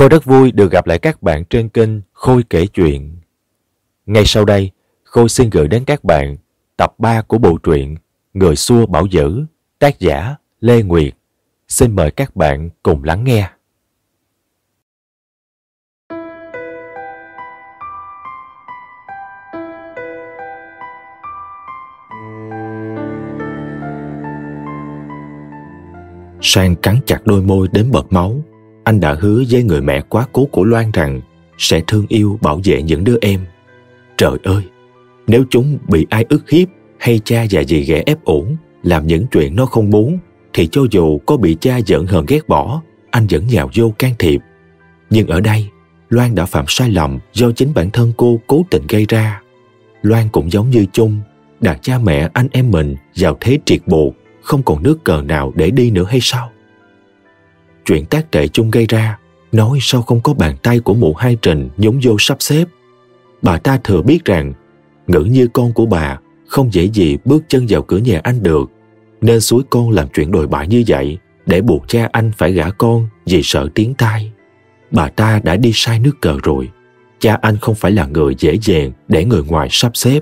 Khôi rất vui được gặp lại các bạn trên kênh Khôi kể chuyện. Ngay sau đây, Khôi xin gửi đến các bạn tập 3 của bộ truyện Người xua bảo dữ, tác giả Lê Nguyệt. Xin mời các bạn cùng lắng nghe. Sang cắn chặt đôi môi đến bật máu. Anh đã hứa với người mẹ quá cố của Loan rằng sẽ thương yêu bảo vệ những đứa em. Trời ơi, nếu chúng bị ai ức hiếp hay cha và dì ghẻ ép ổn, làm những chuyện nó không muốn, thì cho dù có bị cha giận hờn ghét bỏ, anh vẫn nhào vô can thiệp. Nhưng ở đây, Loan đã phạm sai lầm do chính bản thân cô cố tình gây ra. Loan cũng giống như chung, đặt cha mẹ anh em mình vào thế triệt buộc, không còn nước cờ nào để đi nữa hay sao? Chuyện tác tệ chung gây ra, nói sao không có bàn tay của mụ hai trình nhúng vô sắp xếp. Bà ta thừa biết rằng, ngữ như con của bà không dễ gì bước chân vào cửa nhà anh được, nên suối con làm chuyện đồi bại như vậy để buộc cha anh phải gả con vì sợ tiếng tai. Bà ta đã đi sai nước cờ rồi. Cha anh không phải là người dễ dàng để người ngoài sắp xếp.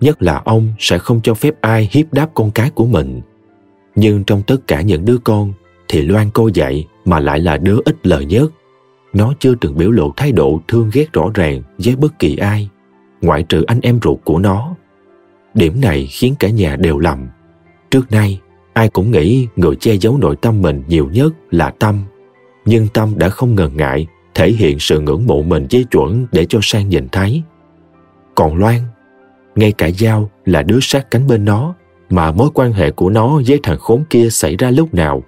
Nhất là ông sẽ không cho phép ai hiếp đáp con cái của mình. Nhưng trong tất cả những đứa con thì Loan cô dạy mà lại là đứa ít lời nhất. Nó chưa từng biểu lộ thái độ thương ghét rõ ràng với bất kỳ ai, ngoại trừ anh em ruột của nó. Điểm này khiến cả nhà đều lầm. Trước nay, ai cũng nghĩ người che giấu nội tâm mình nhiều nhất là Tâm. Nhưng Tâm đã không ngần ngại thể hiện sự ngưỡng mộ mình với chuẩn để cho Sang nhìn thấy. Còn Loan, ngay cả Giao là đứa sát cánh bên nó, mà mối quan hệ của nó với thằng khốn kia xảy ra lúc nào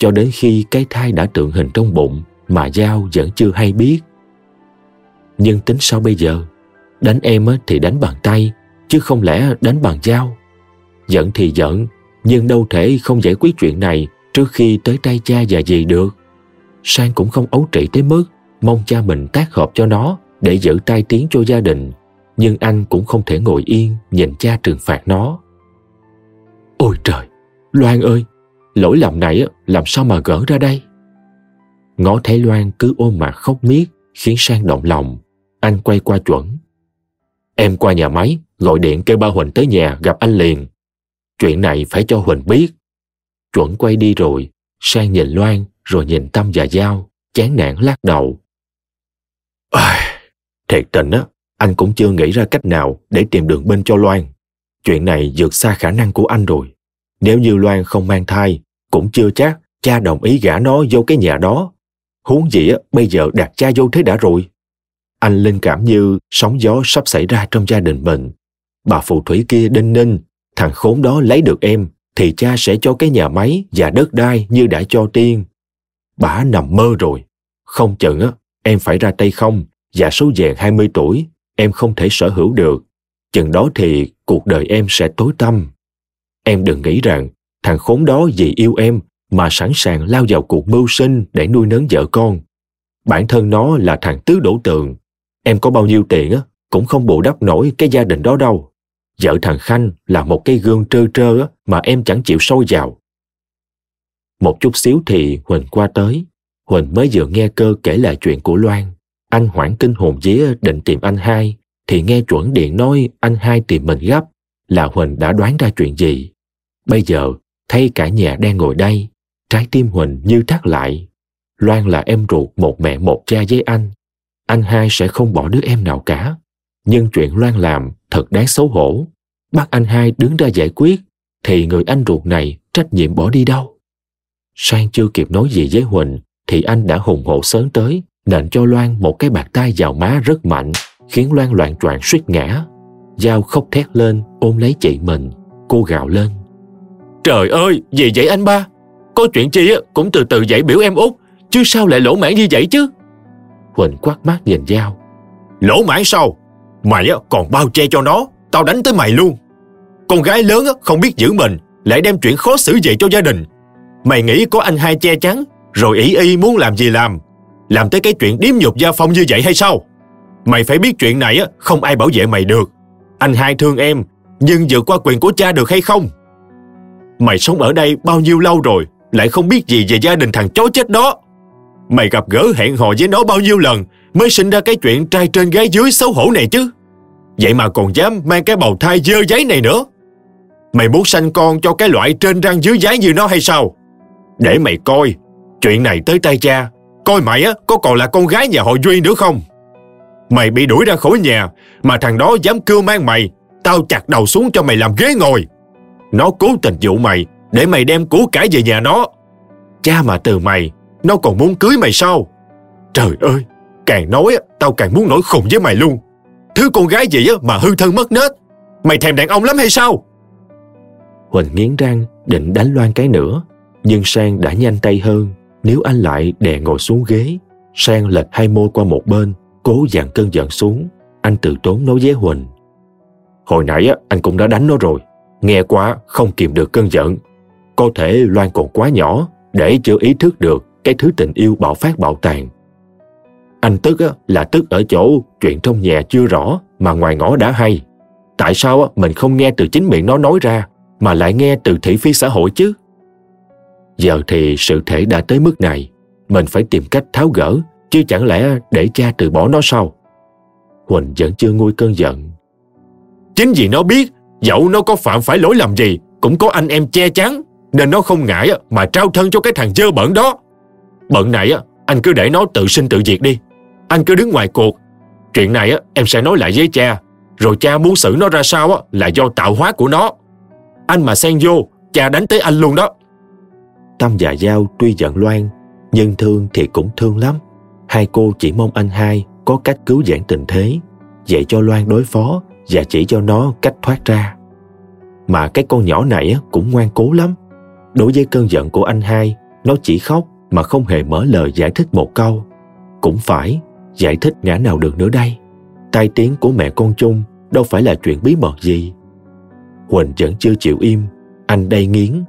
cho đến khi cái thai đã tượng hình trong bụng mà Giao vẫn chưa hay biết. Nhưng tính sao bây giờ? Đánh em thì đánh bằng tay, chứ không lẽ đánh bằng dao. Giận thì giận, nhưng đâu thể không giải quyết chuyện này trước khi tới tay cha và dì được. Sang cũng không ấu trị tới mức mong cha mình tác hợp cho nó để giữ tai tiếng cho gia đình. Nhưng anh cũng không thể ngồi yên nhìn cha trừng phạt nó. Ôi trời, Loan ơi, lỗi lầm này làm sao mà gỡ ra đây? Ngó thấy Loan cứ ôm mặt khóc miết khiến Sang động lòng. Anh quay qua chuẩn. Em qua nhà máy, gọi điện kêu ba Huỳnh tới nhà gặp anh liền. Chuyện này phải cho Huỳnh biết. Chuẩn quay đi rồi, Sang nhìn Loan rồi nhìn Tâm và Giao, chán nản lắc đầu. À, thiệt tình á, anh cũng chưa nghĩ ra cách nào để tìm đường bên cho Loan. Chuyện này vượt xa khả năng của anh rồi. Nếu như Loan không mang thai, cũng chưa chắc cha đồng ý gả nó vô cái nhà đó. Huống gì á, bây giờ đặt cha vô thế đã rồi. Anh linh cảm như sóng gió sắp xảy ra trong gia đình mình. Bà phù thủy kia đinh ninh, thằng khốn đó lấy được em, thì cha sẽ cho cái nhà máy và đất đai như đã cho tiên. Bà nằm mơ rồi. Không chừng á, em phải ra tay không, và số vàng 20 tuổi, em không thể sở hữu được. Chừng đó thì cuộc đời em sẽ tối tăm. Em đừng nghĩ rằng thằng khốn đó vì yêu em mà sẵn sàng lao vào cuộc mưu sinh để nuôi nấng vợ con. Bản thân nó là thằng tứ đổ tường. Em có bao nhiêu tiền á, cũng không bù đắp nổi cái gia đình đó đâu. Vợ thằng Khanh là một cái gương trơ trơ á, mà em chẳng chịu sôi vào. Một chút xíu thì Huỳnh qua tới. Huỳnh mới vừa nghe cơ kể lại chuyện của Loan. Anh hoảng kinh hồn vía định tìm anh hai, thì nghe chuẩn điện nói anh hai tìm mình gấp, là Huỳnh đã đoán ra chuyện gì. Bây giờ, thấy cả nhà đang ngồi đây, trái tim Huỳnh như thắt lại. Loan là em ruột một mẹ một cha với anh. Anh hai sẽ không bỏ đứa em nào cả. Nhưng chuyện Loan làm thật đáng xấu hổ. Bắt anh hai đứng ra giải quyết, thì người anh ruột này trách nhiệm bỏ đi đâu? Sang chưa kịp nói gì với Huỳnh, thì anh đã hùng hổ sớm tới, nện cho Loan một cái bạc tay vào má rất mạnh, khiến Loan loạn choạng suýt ngã. Giao khóc thét lên, ôm lấy chị mình. Cô gào lên. Trời ơi, gì vậy anh ba? Có chuyện chi cũng từ từ dạy biểu em út, chứ sao lại lỗ mãn như vậy chứ? Huỳnh quát mắt nhìn Giao. Lỗ mãn sao? Mày còn bao che cho nó, tao đánh tới mày luôn. Con gái lớn không biết giữ mình, lại đem chuyện khó xử về cho gia đình. Mày nghĩ có anh hai che chắn, rồi ý y muốn làm gì làm. Làm tới cái chuyện điếm nhục gia phong như vậy hay sao? Mày phải biết chuyện này không ai bảo vệ mày được. Anh hai thương em, nhưng vượt qua quyền của cha được hay không? Mày sống ở đây bao nhiêu lâu rồi, lại không biết gì về gia đình thằng chó chết đó. Mày gặp gỡ hẹn hò với nó bao nhiêu lần mới sinh ra cái chuyện trai trên gái dưới xấu hổ này chứ. Vậy mà còn dám mang cái bầu thai dơ giấy này nữa. Mày muốn sanh con cho cái loại trên răng dưới giấy như nó hay sao? Để mày coi, chuyện này tới tay cha, coi mày á có còn là con gái nhà họ Duy nữa không? Mày bị đuổi ra khỏi nhà, mà thằng đó dám cưa mang mày, tao chặt đầu xuống cho mày làm ghế ngồi. Nó cố tình dụ mày, để mày đem củ cải về nhà nó. Cha mà từ mày, nó còn muốn cưới mày sao? Trời ơi, càng nói tao càng muốn nổi khùng với mày luôn. Thứ con gái gì mà hư thân mất nết. Mày thèm đàn ông lắm hay sao? Huỳnh nghiến răng định đánh Loan cái nữa, nhưng Sang đã nhanh tay hơn. Nếu anh lại đè ngồi xuống ghế, Sang lệch hai môi qua một bên, cố dặn cơn giận xuống. Anh tự tốn nói với Huỳnh. Hồi nãy anh cũng đã đánh nó rồi. Nghe quá không kìm được cơn giận. Có thể Loan còn quá nhỏ để chưa ý thức được cái thứ tình yêu bạo phát bạo tàn. Anh tức là tức ở chỗ chuyện trong nhà chưa rõ mà ngoài ngõ đã hay. Tại sao mình không nghe từ chính miệng nó nói ra mà lại nghe từ thị phi xã hội chứ? Giờ thì sự thể đã tới mức này, mình phải tìm cách tháo gỡ, chứ chẳng lẽ để cha từ bỏ nó sao? Huỳnh vẫn chưa nguôi cơn giận. Chính vì nó biết, dẫu nó có phạm phải lỗi lầm gì, cũng có anh em che chắn, nên nó không ngại mà trao thân cho cái thằng dơ bẩn đó. Bận này anh cứ để nó tự sinh tự diệt đi. Anh cứ đứng ngoài cuộc. Chuyện này em sẽ nói lại với cha, rồi cha muốn xử nó ra sao là do tạo hóa của nó. Anh mà xen vô, cha đánh tới anh luôn đó. Tâm và Giao tuy giận Loan, nhưng thương thì cũng thương lắm. Hai cô chỉ mong anh hai có cách cứu giãn tình thế, dạy cho Loan đối phó và chỉ cho nó cách thoát ra. Mà cái con nhỏ này cũng ngoan cố lắm. Đối với cơn giận của anh hai, nó chỉ khóc mà không hề mở lời giải thích một câu. Cũng phải, giải thích ngã nào được nữa đây. Tai tiếng của mẹ con chung đâu phải là chuyện bí mật gì. Huỳnh vẫn chưa chịu im, anh đây nghiến.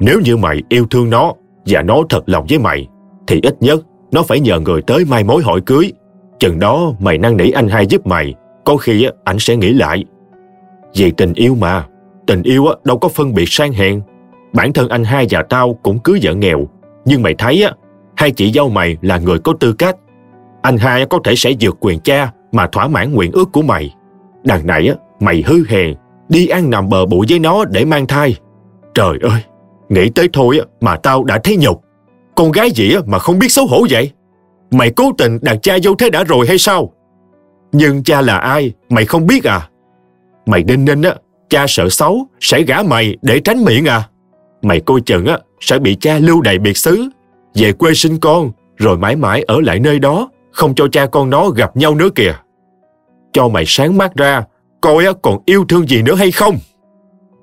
Nếu như mày yêu thương nó và nó thật lòng với mày, thì ít nhất nó phải nhờ người tới mai mối hỏi cưới. Chừng đó mày năn nỉ anh hai giúp mày, có khi ảnh sẽ nghĩ lại. Vì tình yêu mà, tình yêu đâu có phân biệt sang hèn. Bản thân anh hai và tao cũng cưới vợ nghèo, nhưng mày thấy á, hai chị dâu mày là người có tư cách. Anh hai có thể sẽ vượt quyền cha mà thỏa mãn nguyện ước của mày. Đằng này á, mày hư hèn, đi ăn nằm bờ bụi với nó để mang thai. Trời ơi, nghĩ tới thôi mà tao đã thấy nhục. Con gái gì mà không biết xấu hổ vậy? Mày cố tình đặt cha vô thế đã rồi hay sao? Nhưng cha là ai, mày không biết à? Mày nên nên á, cha sợ xấu, sẽ gả mày để tránh miệng à? Mày coi chừng á, sẽ bị cha lưu đầy biệt xứ, về quê sinh con, rồi mãi mãi ở lại nơi đó, không cho cha con nó gặp nhau nữa kìa. Cho mày sáng mắt ra, coi á còn yêu thương gì nữa hay không?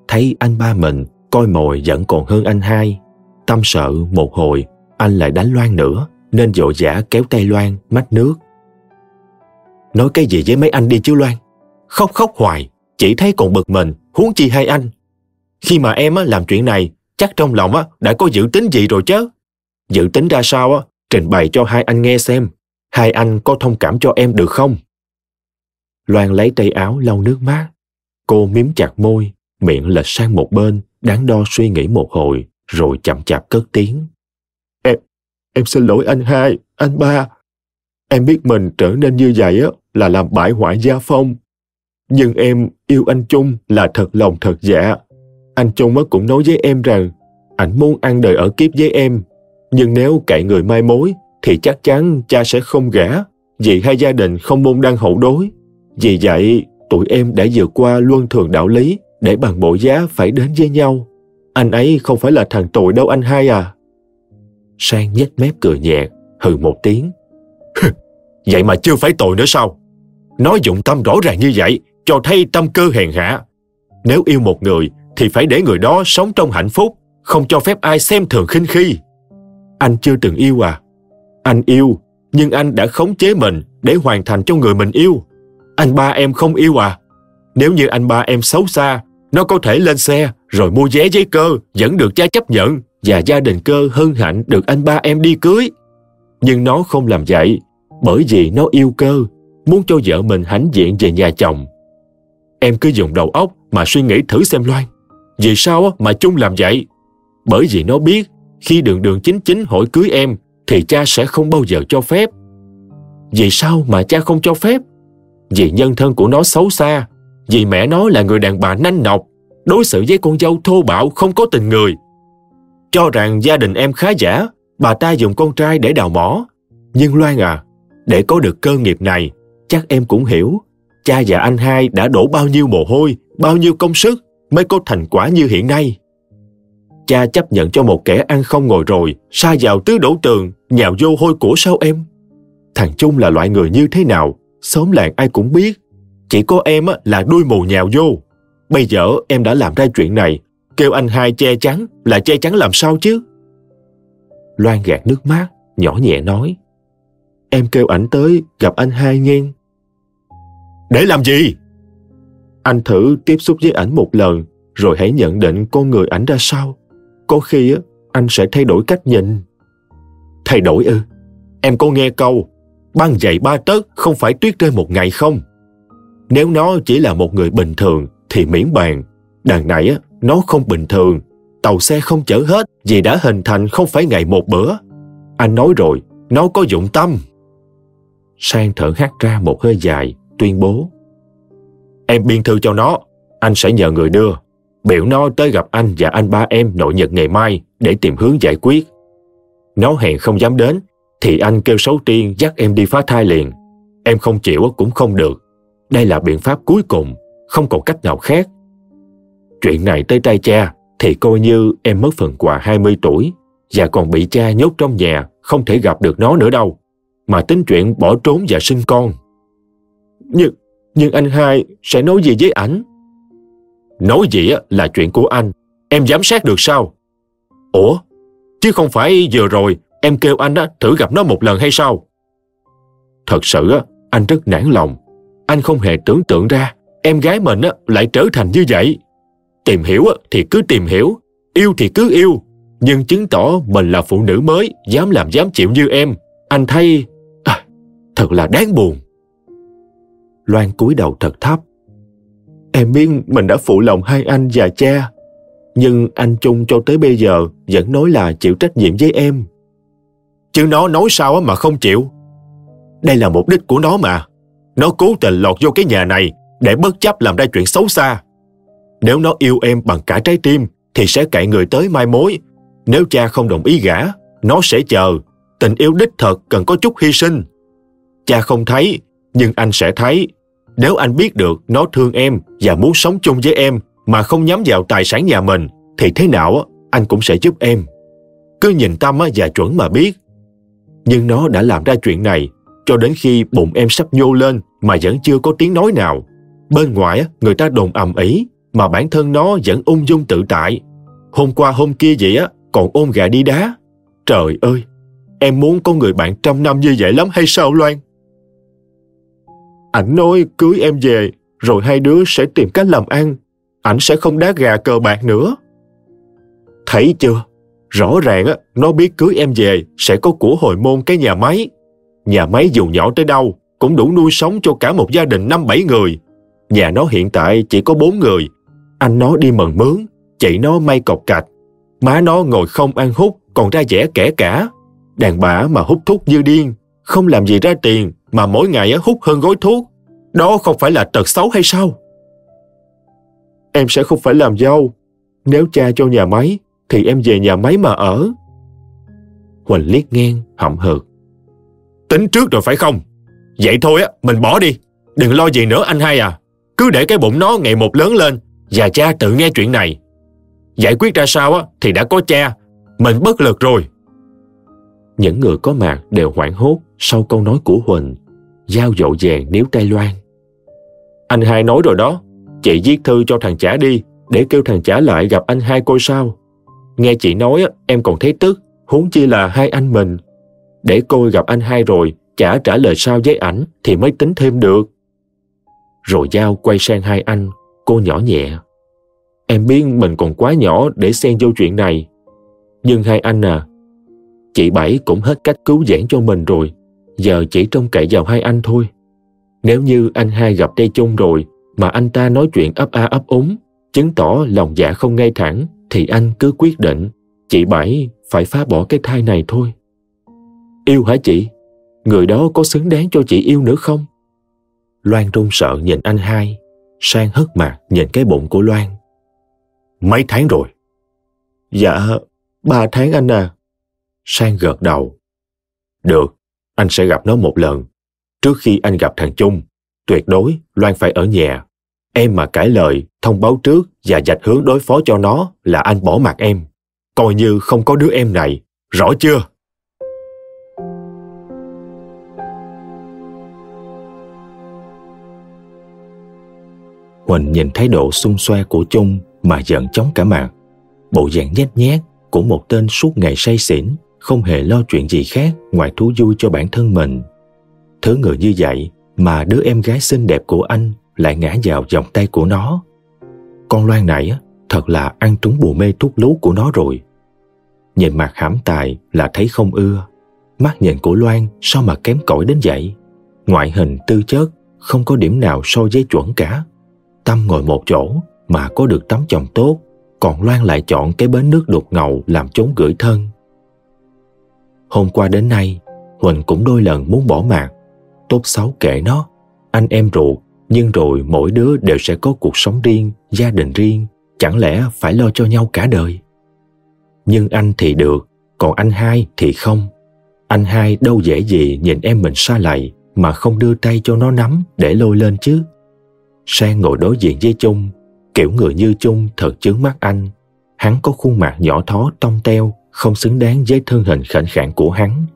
Thấy anh ba mình coi mồi vẫn còn hơn anh hai. Tâm sợ một hồi, anh lại đánh Loan nữa, nên dội dã kéo tay Loan mách nước. Nói cái gì với mấy anh đi chứ Loan? Khóc khóc hoài, chỉ thấy còn bực mình, huống chi hai anh. Khi mà em làm chuyện này, chắc trong lòng đã có dự tính gì rồi chứ? Dự tính ra sao trình bày cho hai anh nghe xem. Hai anh có thông cảm cho em được không? Loan lấy tay áo lau nước mắt. Cô miếm chặt môi, miệng lệch sang một bên, đáng đo suy nghĩ một hồi, rồi chậm chạp cất tiếng. Em, xin lỗi anh hai, anh ba. Em biết mình trở nên như vậy á là làm bại hoại gia phong. Nhưng em yêu anh Trung là thật lòng thật dạ. Anh Trung cũng nói với em rằng anh muốn ăn đời ở kiếp với em. Nhưng nếu cậy người mai mối thì chắc chắn cha sẽ không gả vì hai gia đình không môn đăng hậu đối. Vì vậy, tụi em đã vượt qua luân thường đạo lý để bằng bộ giá phải đến với nhau. Anh ấy không phải là thằng tội đâu anh hai à. Sang nhếch mép cười nhẹ, hừ một tiếng. vậy mà chưa phải tội nữa sao? Nói dụng tâm rõ ràng như vậy, cho thấy tâm cơ hèn hạ. Nếu yêu một người, thì phải để người đó sống trong hạnh phúc, không cho phép ai xem thường khinh khi. Anh chưa từng yêu à? Anh yêu, nhưng anh đã khống chế mình để hoàn thành cho người mình yêu. Anh ba em không yêu à? Nếu như anh ba em xấu xa, nó có thể lên xe rồi mua vé giấy cơ vẫn được cha chấp nhận và gia đình cơ hân hạnh được anh ba em đi cưới. Nhưng nó không làm vậy bởi vì nó yêu cơ, muốn cho vợ mình hãnh diện về nhà chồng. Em cứ dùng đầu óc mà suy nghĩ thử xem Loan. Vì sao mà chung làm vậy? Bởi vì nó biết khi đường đường chính chính hỏi cưới em thì cha sẽ không bao giờ cho phép. Vì sao mà cha không cho phép? Vì nhân thân của nó xấu xa, vì mẹ nó là người đàn bà nanh nọc, đối xử với con dâu thô bạo không có tình người. Cho rằng gia đình em khá giả, bà ta dùng con trai để đào mỏ. Nhưng Loan à, để có được cơ nghiệp này, chắc em cũng hiểu, cha và anh hai đã đổ bao nhiêu mồ hôi, bao nhiêu công sức mới có thành quả như hiện nay. Cha chấp nhận cho một kẻ ăn không ngồi rồi, sa vào tứ đổ tường, nhào vô hôi của sao em? Thằng Trung là loại người như thế nào, xóm làng ai cũng biết. Chỉ có em là đuôi mù nhào vô. Bây giờ em đã làm ra chuyện này, kêu anh hai che chắn là che chắn làm sao chứ? Loan gạt nước mắt, nhỏ nhẹ nói. Em kêu ảnh tới gặp anh hai nghen. Để làm gì? Anh thử tiếp xúc với ảnh một lần, rồi hãy nhận định con người ảnh ra sao. Có khi anh sẽ thay đổi cách nhìn. Thay đổi ư? Em có nghe câu, băng dày ba tấc không phải tuyết rơi một ngày không? Nếu nó chỉ là một người bình thường thì miễn bàn. Đằng này nó không bình thường. Tàu xe không chở hết vì đã hình thành không phải ngày một bữa. Anh nói rồi, nó có dụng tâm. Sang thở hắt ra một hơi dài, tuyên bố. Em biên thư cho nó, anh sẽ nhờ người đưa. Biểu nó tới gặp anh và anh ba em nội nhật ngày mai để tìm hướng giải quyết. Nó hẹn không dám đến, thì anh kêu xấu tiên dắt em đi phá thai liền. Em không chịu cũng không được. Đây là biện pháp cuối cùng, không còn cách nào khác. Chuyện này tới tay cha thì coi như em mất phần quà 20 tuổi và còn bị cha nhốt trong nhà, không thể gặp được nó nữa đâu. Mà tính chuyện bỏ trốn và sinh con. Nhưng, nhưng anh hai sẽ nói gì với ảnh? Nói gì là chuyện của anh, em giám sát được sao? Ủa, chứ không phải vừa rồi em kêu anh thử gặp nó một lần hay sao? Thật sự anh rất nản lòng. Anh không hề tưởng tượng ra em gái mình lại trở thành như vậy. Tìm hiểu thì cứ tìm hiểu, yêu thì cứ yêu, nhưng chứng tỏ mình là phụ nữ mới, dám làm dám chịu như em. Anh thấy... À, thật là đáng buồn. Loan cúi đầu thật thấp. Em biết mình đã phụ lòng hai anh và cha, nhưng anh Trung cho tới bây giờ vẫn nói là chịu trách nhiệm với em. Chứ nó nói sao mà không chịu. Đây là mục đích của nó mà. Nó cố tình lọt vô cái nhà này để bất chấp làm ra chuyện xấu xa. Nếu nó yêu em bằng cả trái tim thì sẽ cậy người tới mai mối. Nếu cha không đồng ý gả, nó sẽ chờ. Tình yêu đích thật cần có chút hy sinh. Cha không thấy, nhưng anh sẽ thấy. Nếu anh biết được nó thương em và muốn sống chung với em mà không nhắm vào tài sản nhà mình, thì thế nào anh cũng sẽ giúp em. Cứ nhìn tâm và chuẩn mà biết. Nhưng nó đã làm ra chuyện này cho đến khi bụng em sắp nhô lên mà vẫn chưa có tiếng nói nào. Bên ngoài người ta đồn ầm ĩ mà bản thân nó vẫn ung dung tự tại. Hôm qua hôm kia vậy á, còn ôm gà đi đá. Trời ơi, em muốn có người bạn trăm năm như vậy lắm hay sao Loan? Ảnh nói cưới em về, rồi hai đứa sẽ tìm cách làm ăn. Ảnh sẽ không đá gà cờ bạc nữa. Thấy chưa? Rõ ràng á, nó biết cưới em về sẽ có của hồi môn cái nhà máy. Nhà máy dù nhỏ tới đâu cũng đủ nuôi sống cho cả một gia đình năm bảy người. Nhà nó hiện tại chỉ có bốn người. Anh nó đi mần mướn, chị nó may cọc cạch. Má nó ngồi không ăn hút còn ra vẻ kẻ cả. Đàn bà mà hút thuốc như điên, không làm gì ra tiền mà mỗi ngày hút hơn gói thuốc. Đó không phải là tật xấu hay sao? Em sẽ không phải làm dâu. Nếu cha cho nhà máy, thì em về nhà máy mà ở. Huỳnh liếc ngang, hậm hực. Tính trước rồi phải không? Vậy thôi á, mình bỏ đi. Đừng lo gì nữa anh hai à. Cứ để cái bụng nó ngày một lớn lên và cha tự nghe chuyện này. Giải quyết ra sao á, thì đã có cha. Mình bất lực rồi. Những người có mặt đều hoảng hốt sau câu nói của Huỳnh. Giao dội vàng níu tay Loan. Anh hai nói rồi đó. Chị viết thư cho thằng trả đi để kêu thằng trả lại gặp anh hai coi sao. Nghe chị nói em còn thấy tức, huống chi là hai anh mình. Để coi gặp anh hai rồi, chả trả lời sao với ảnh thì mới tính thêm được. Rồi Giao quay sang hai anh, cô nhỏ nhẹ. Em biết mình còn quá nhỏ để xen vô chuyện này. Nhưng hai anh à, chị Bảy cũng hết cách cứu giãn cho mình rồi. Giờ chỉ trông cậy vào hai anh thôi. Nếu như anh hai gặp đây Chung rồi mà anh ta nói chuyện ấp a ấp úng, chứng tỏ lòng dạ không ngay thẳng thì anh cứ quyết định chị Bảy phải phá bỏ cái thai này thôi. Yêu hả chị? Người đó có xứng đáng cho chị yêu nữa không? Loan run sợ nhìn anh hai, sang hất mặt nhìn cái bụng của Loan. Mấy tháng rồi? Dạ, ba tháng anh à. Sang gật đầu. Được, anh sẽ gặp nó một lần. Trước khi anh gặp thằng Trung, tuyệt đối Loan phải ở nhà. Em mà cãi lời, thông báo trước và dạch hướng đối phó cho nó là anh bỏ mặt em. Coi như không có đứa em này. Rõ chưa? Huỳnh nhìn thái độ xung xoe của Trung mà giận chóng cả mặt. Bộ dạng nhét nhát của một tên suốt ngày say xỉn, không hề lo chuyện gì khác ngoài thú vui cho bản thân mình. Thứ người như vậy mà đứa em gái xinh đẹp của anh lại ngã vào vòng tay của nó. Con Loan này thật là ăn trúng bùa mê thuốc lú của nó rồi. Nhìn mặt hãm tài là thấy không ưa. Mắt nhìn của Loan sao mà kém cỏi đến vậy? Ngoại hình tư chất không có điểm nào so với chuẩn cả. Tâm ngồi một chỗ mà có được tấm chồng tốt, còn Loan lại chọn cái bến nước đục ngầu làm chốn gửi thân. Hôm qua đến nay, Huỳnh cũng đôi lần muốn bỏ mạng. Tốt xấu kệ nó, anh em ruột, nhưng rồi mỗi đứa đều sẽ có cuộc sống riêng, gia đình riêng, chẳng lẽ phải lo cho nhau cả đời. Nhưng anh thì được, còn anh hai thì không. Anh hai đâu dễ gì nhìn em mình xa lầy mà không đưa tay cho nó nắm để lôi lên chứ. Sang ngồi đối diện với Trung, kiểu người như Trung thật chướng mắt anh. Hắn có khuôn mặt nhỏ thó tông teo, không xứng đáng với thân hình khảnh khạng của hắn.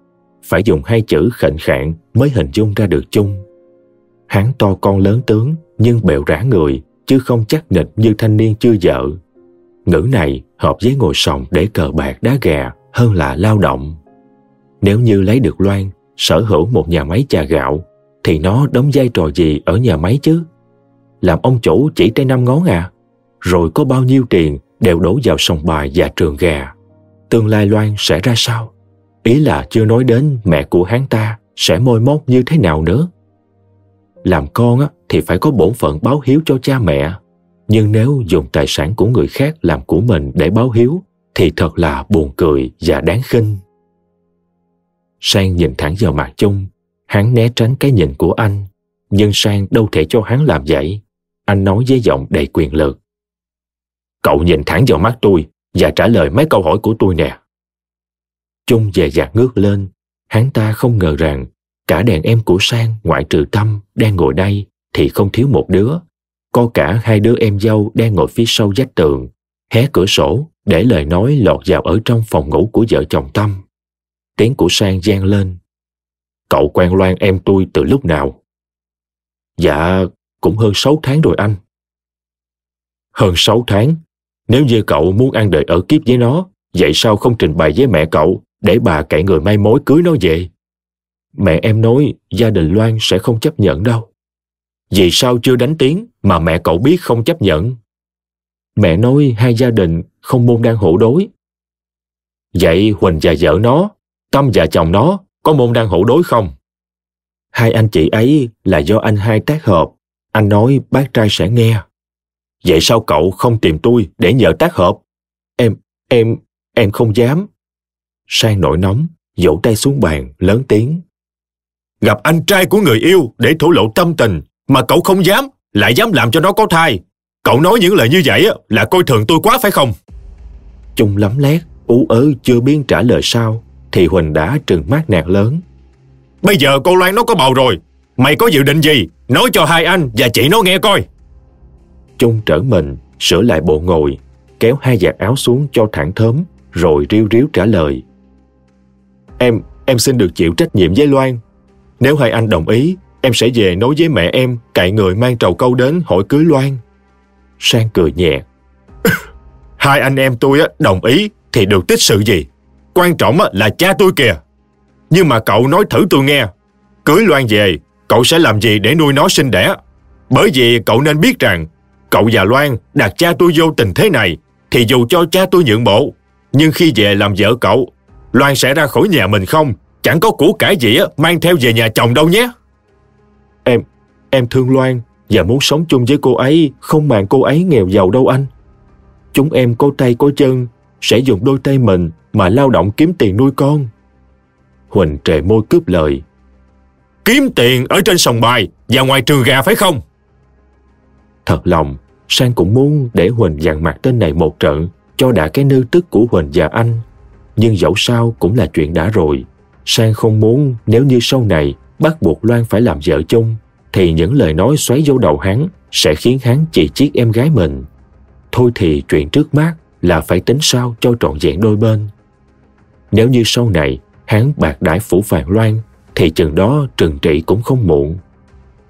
Phải dùng hai chữ khệnh khạng mới hình dung ra được Trung. Hắn to con lớn tướng nhưng bèo rã người, chứ không chắc nịch như thanh niên chưa vợ. Ngữ này hợp với ngồi sòng để cờ bạc đá gà hơn là lao động. Nếu như lấy được Loan, sở hữu một nhà máy trà gạo, thì nó đóng vai trò gì ở nhà máy chứ? Làm ông chủ chỉ tay năm ngón à? Rồi có bao nhiêu tiền đều đổ vào sòng bài và trường gà. Tương lai Loan sẽ ra sao? Ý là chưa nói đến mẹ của hắn ta sẽ môi mốt như thế nào nữa. Làm con á, thì phải có bổn phận báo hiếu cho cha mẹ. Nhưng nếu dùng tài sản của người khác làm của mình để báo hiếu thì thật là buồn cười và đáng khinh. Sang nhìn thẳng vào mặt chung, hắn né tránh cái nhìn của anh, nhưng Sang đâu thể cho hắn làm vậy. Anh nói với giọng đầy quyền lực. Cậu nhìn thẳng vào mắt tôi và trả lời mấy câu hỏi của tôi nè. Trung dè dạt ngước lên, hắn ta không ngờ rằng cả đàn em của Sang ngoại trừ Tâm đang ngồi đây thì không thiếu một đứa. Có cả hai đứa em dâu đang ngồi phía sau vách tường, hé cửa sổ để lời nói lọt vào ở trong phòng ngủ của vợ chồng Tâm. Tiếng của Sang gian lên. Cậu quen Loan em tôi từ lúc nào? Dạ, cũng hơn 6 tháng rồi anh. Hơn 6 tháng? Nếu như cậu muốn ăn đời ở kiếp với nó, vậy sao không trình bày với mẹ cậu để bà cậy người may mối cưới nó về? Mẹ em nói gia đình Loan sẽ không chấp nhận đâu. Vì sao chưa đánh tiếng mà mẹ cậu biết không chấp nhận? Mẹ nói hai gia đình không môn đang hộ đối. Vậy Huỳnh và vợ nó, Tâm và chồng nó có môn đang hộ đối không? Hai anh chị ấy là do anh hai tác hợp anh nói bác trai sẽ nghe. Vậy sao cậu không tìm tôi để nhờ tác hợp? Em, em, em không dám. Sang nổi nóng, dỗ tay xuống bàn, lớn tiếng. Gặp anh trai của người yêu để thổ lộ tâm tình mà cậu không dám, lại dám làm cho nó có thai. Cậu nói những lời như vậy là coi thường tôi quá phải không? Trung lắm lét, ú ớ chưa biết trả lời sao, thì Huỳnh đã trừng mắt nạt lớn. Bây giờ cô Loan nó có bầu rồi, Mày có dự định gì? Nói cho hai anh và chị nó nghe coi. Trung trở mình, sửa lại bộ ngồi, kéo hai giặt áo xuống cho thẳng thớm, rồi riu riu trả lời. Em, em xin được chịu trách nhiệm với Loan. Nếu hai anh đồng ý, em sẽ về nói với mẹ em cậy người mang trầu câu đến hỏi cưới Loan. Sang cười nhẹ. hai anh em tôi đồng ý thì được tích sự gì? Quan trọng là cha tôi kìa. Nhưng mà cậu nói thử tôi nghe. Cưới Loan về cậu sẽ làm gì để nuôi nó sinh đẻ. Bởi vì cậu nên biết rằng, cậu và Loan đặt cha tôi vô tình thế này, thì dù cho cha tôi nhượng bộ, nhưng khi về làm vợ cậu, Loan sẽ ra khỏi nhà mình không, chẳng có củ cải gì mang theo về nhà chồng đâu nhé. Em, em thương Loan và muốn sống chung với cô ấy, không màng cô ấy nghèo giàu đâu anh. Chúng em có tay có chân, sẽ dùng đôi tay mình mà lao động kiếm tiền nuôi con. Huỳnh trề môi cướp lời. Kiếm tiền ở trên sòng bài và ngoài trường gà phải không? Thật lòng, Sang cũng muốn để Huỳnh dằn mặt tên này một trận cho đã cái nư tức của Huỳnh và anh. Nhưng dẫu sao cũng là chuyện đã rồi. Sang không muốn nếu như sau này bắt buộc Loan phải làm vợ chung thì những lời nói xoáy vô đầu hắn sẽ khiến hắn chỉ chiết em gái mình. Thôi thì chuyện trước mắt là phải tính sao cho trọn vẹn đôi bên. Nếu như sau này hắn bạc đãi phủ vàng Loan thì chừng đó trừng trị cũng không muộn.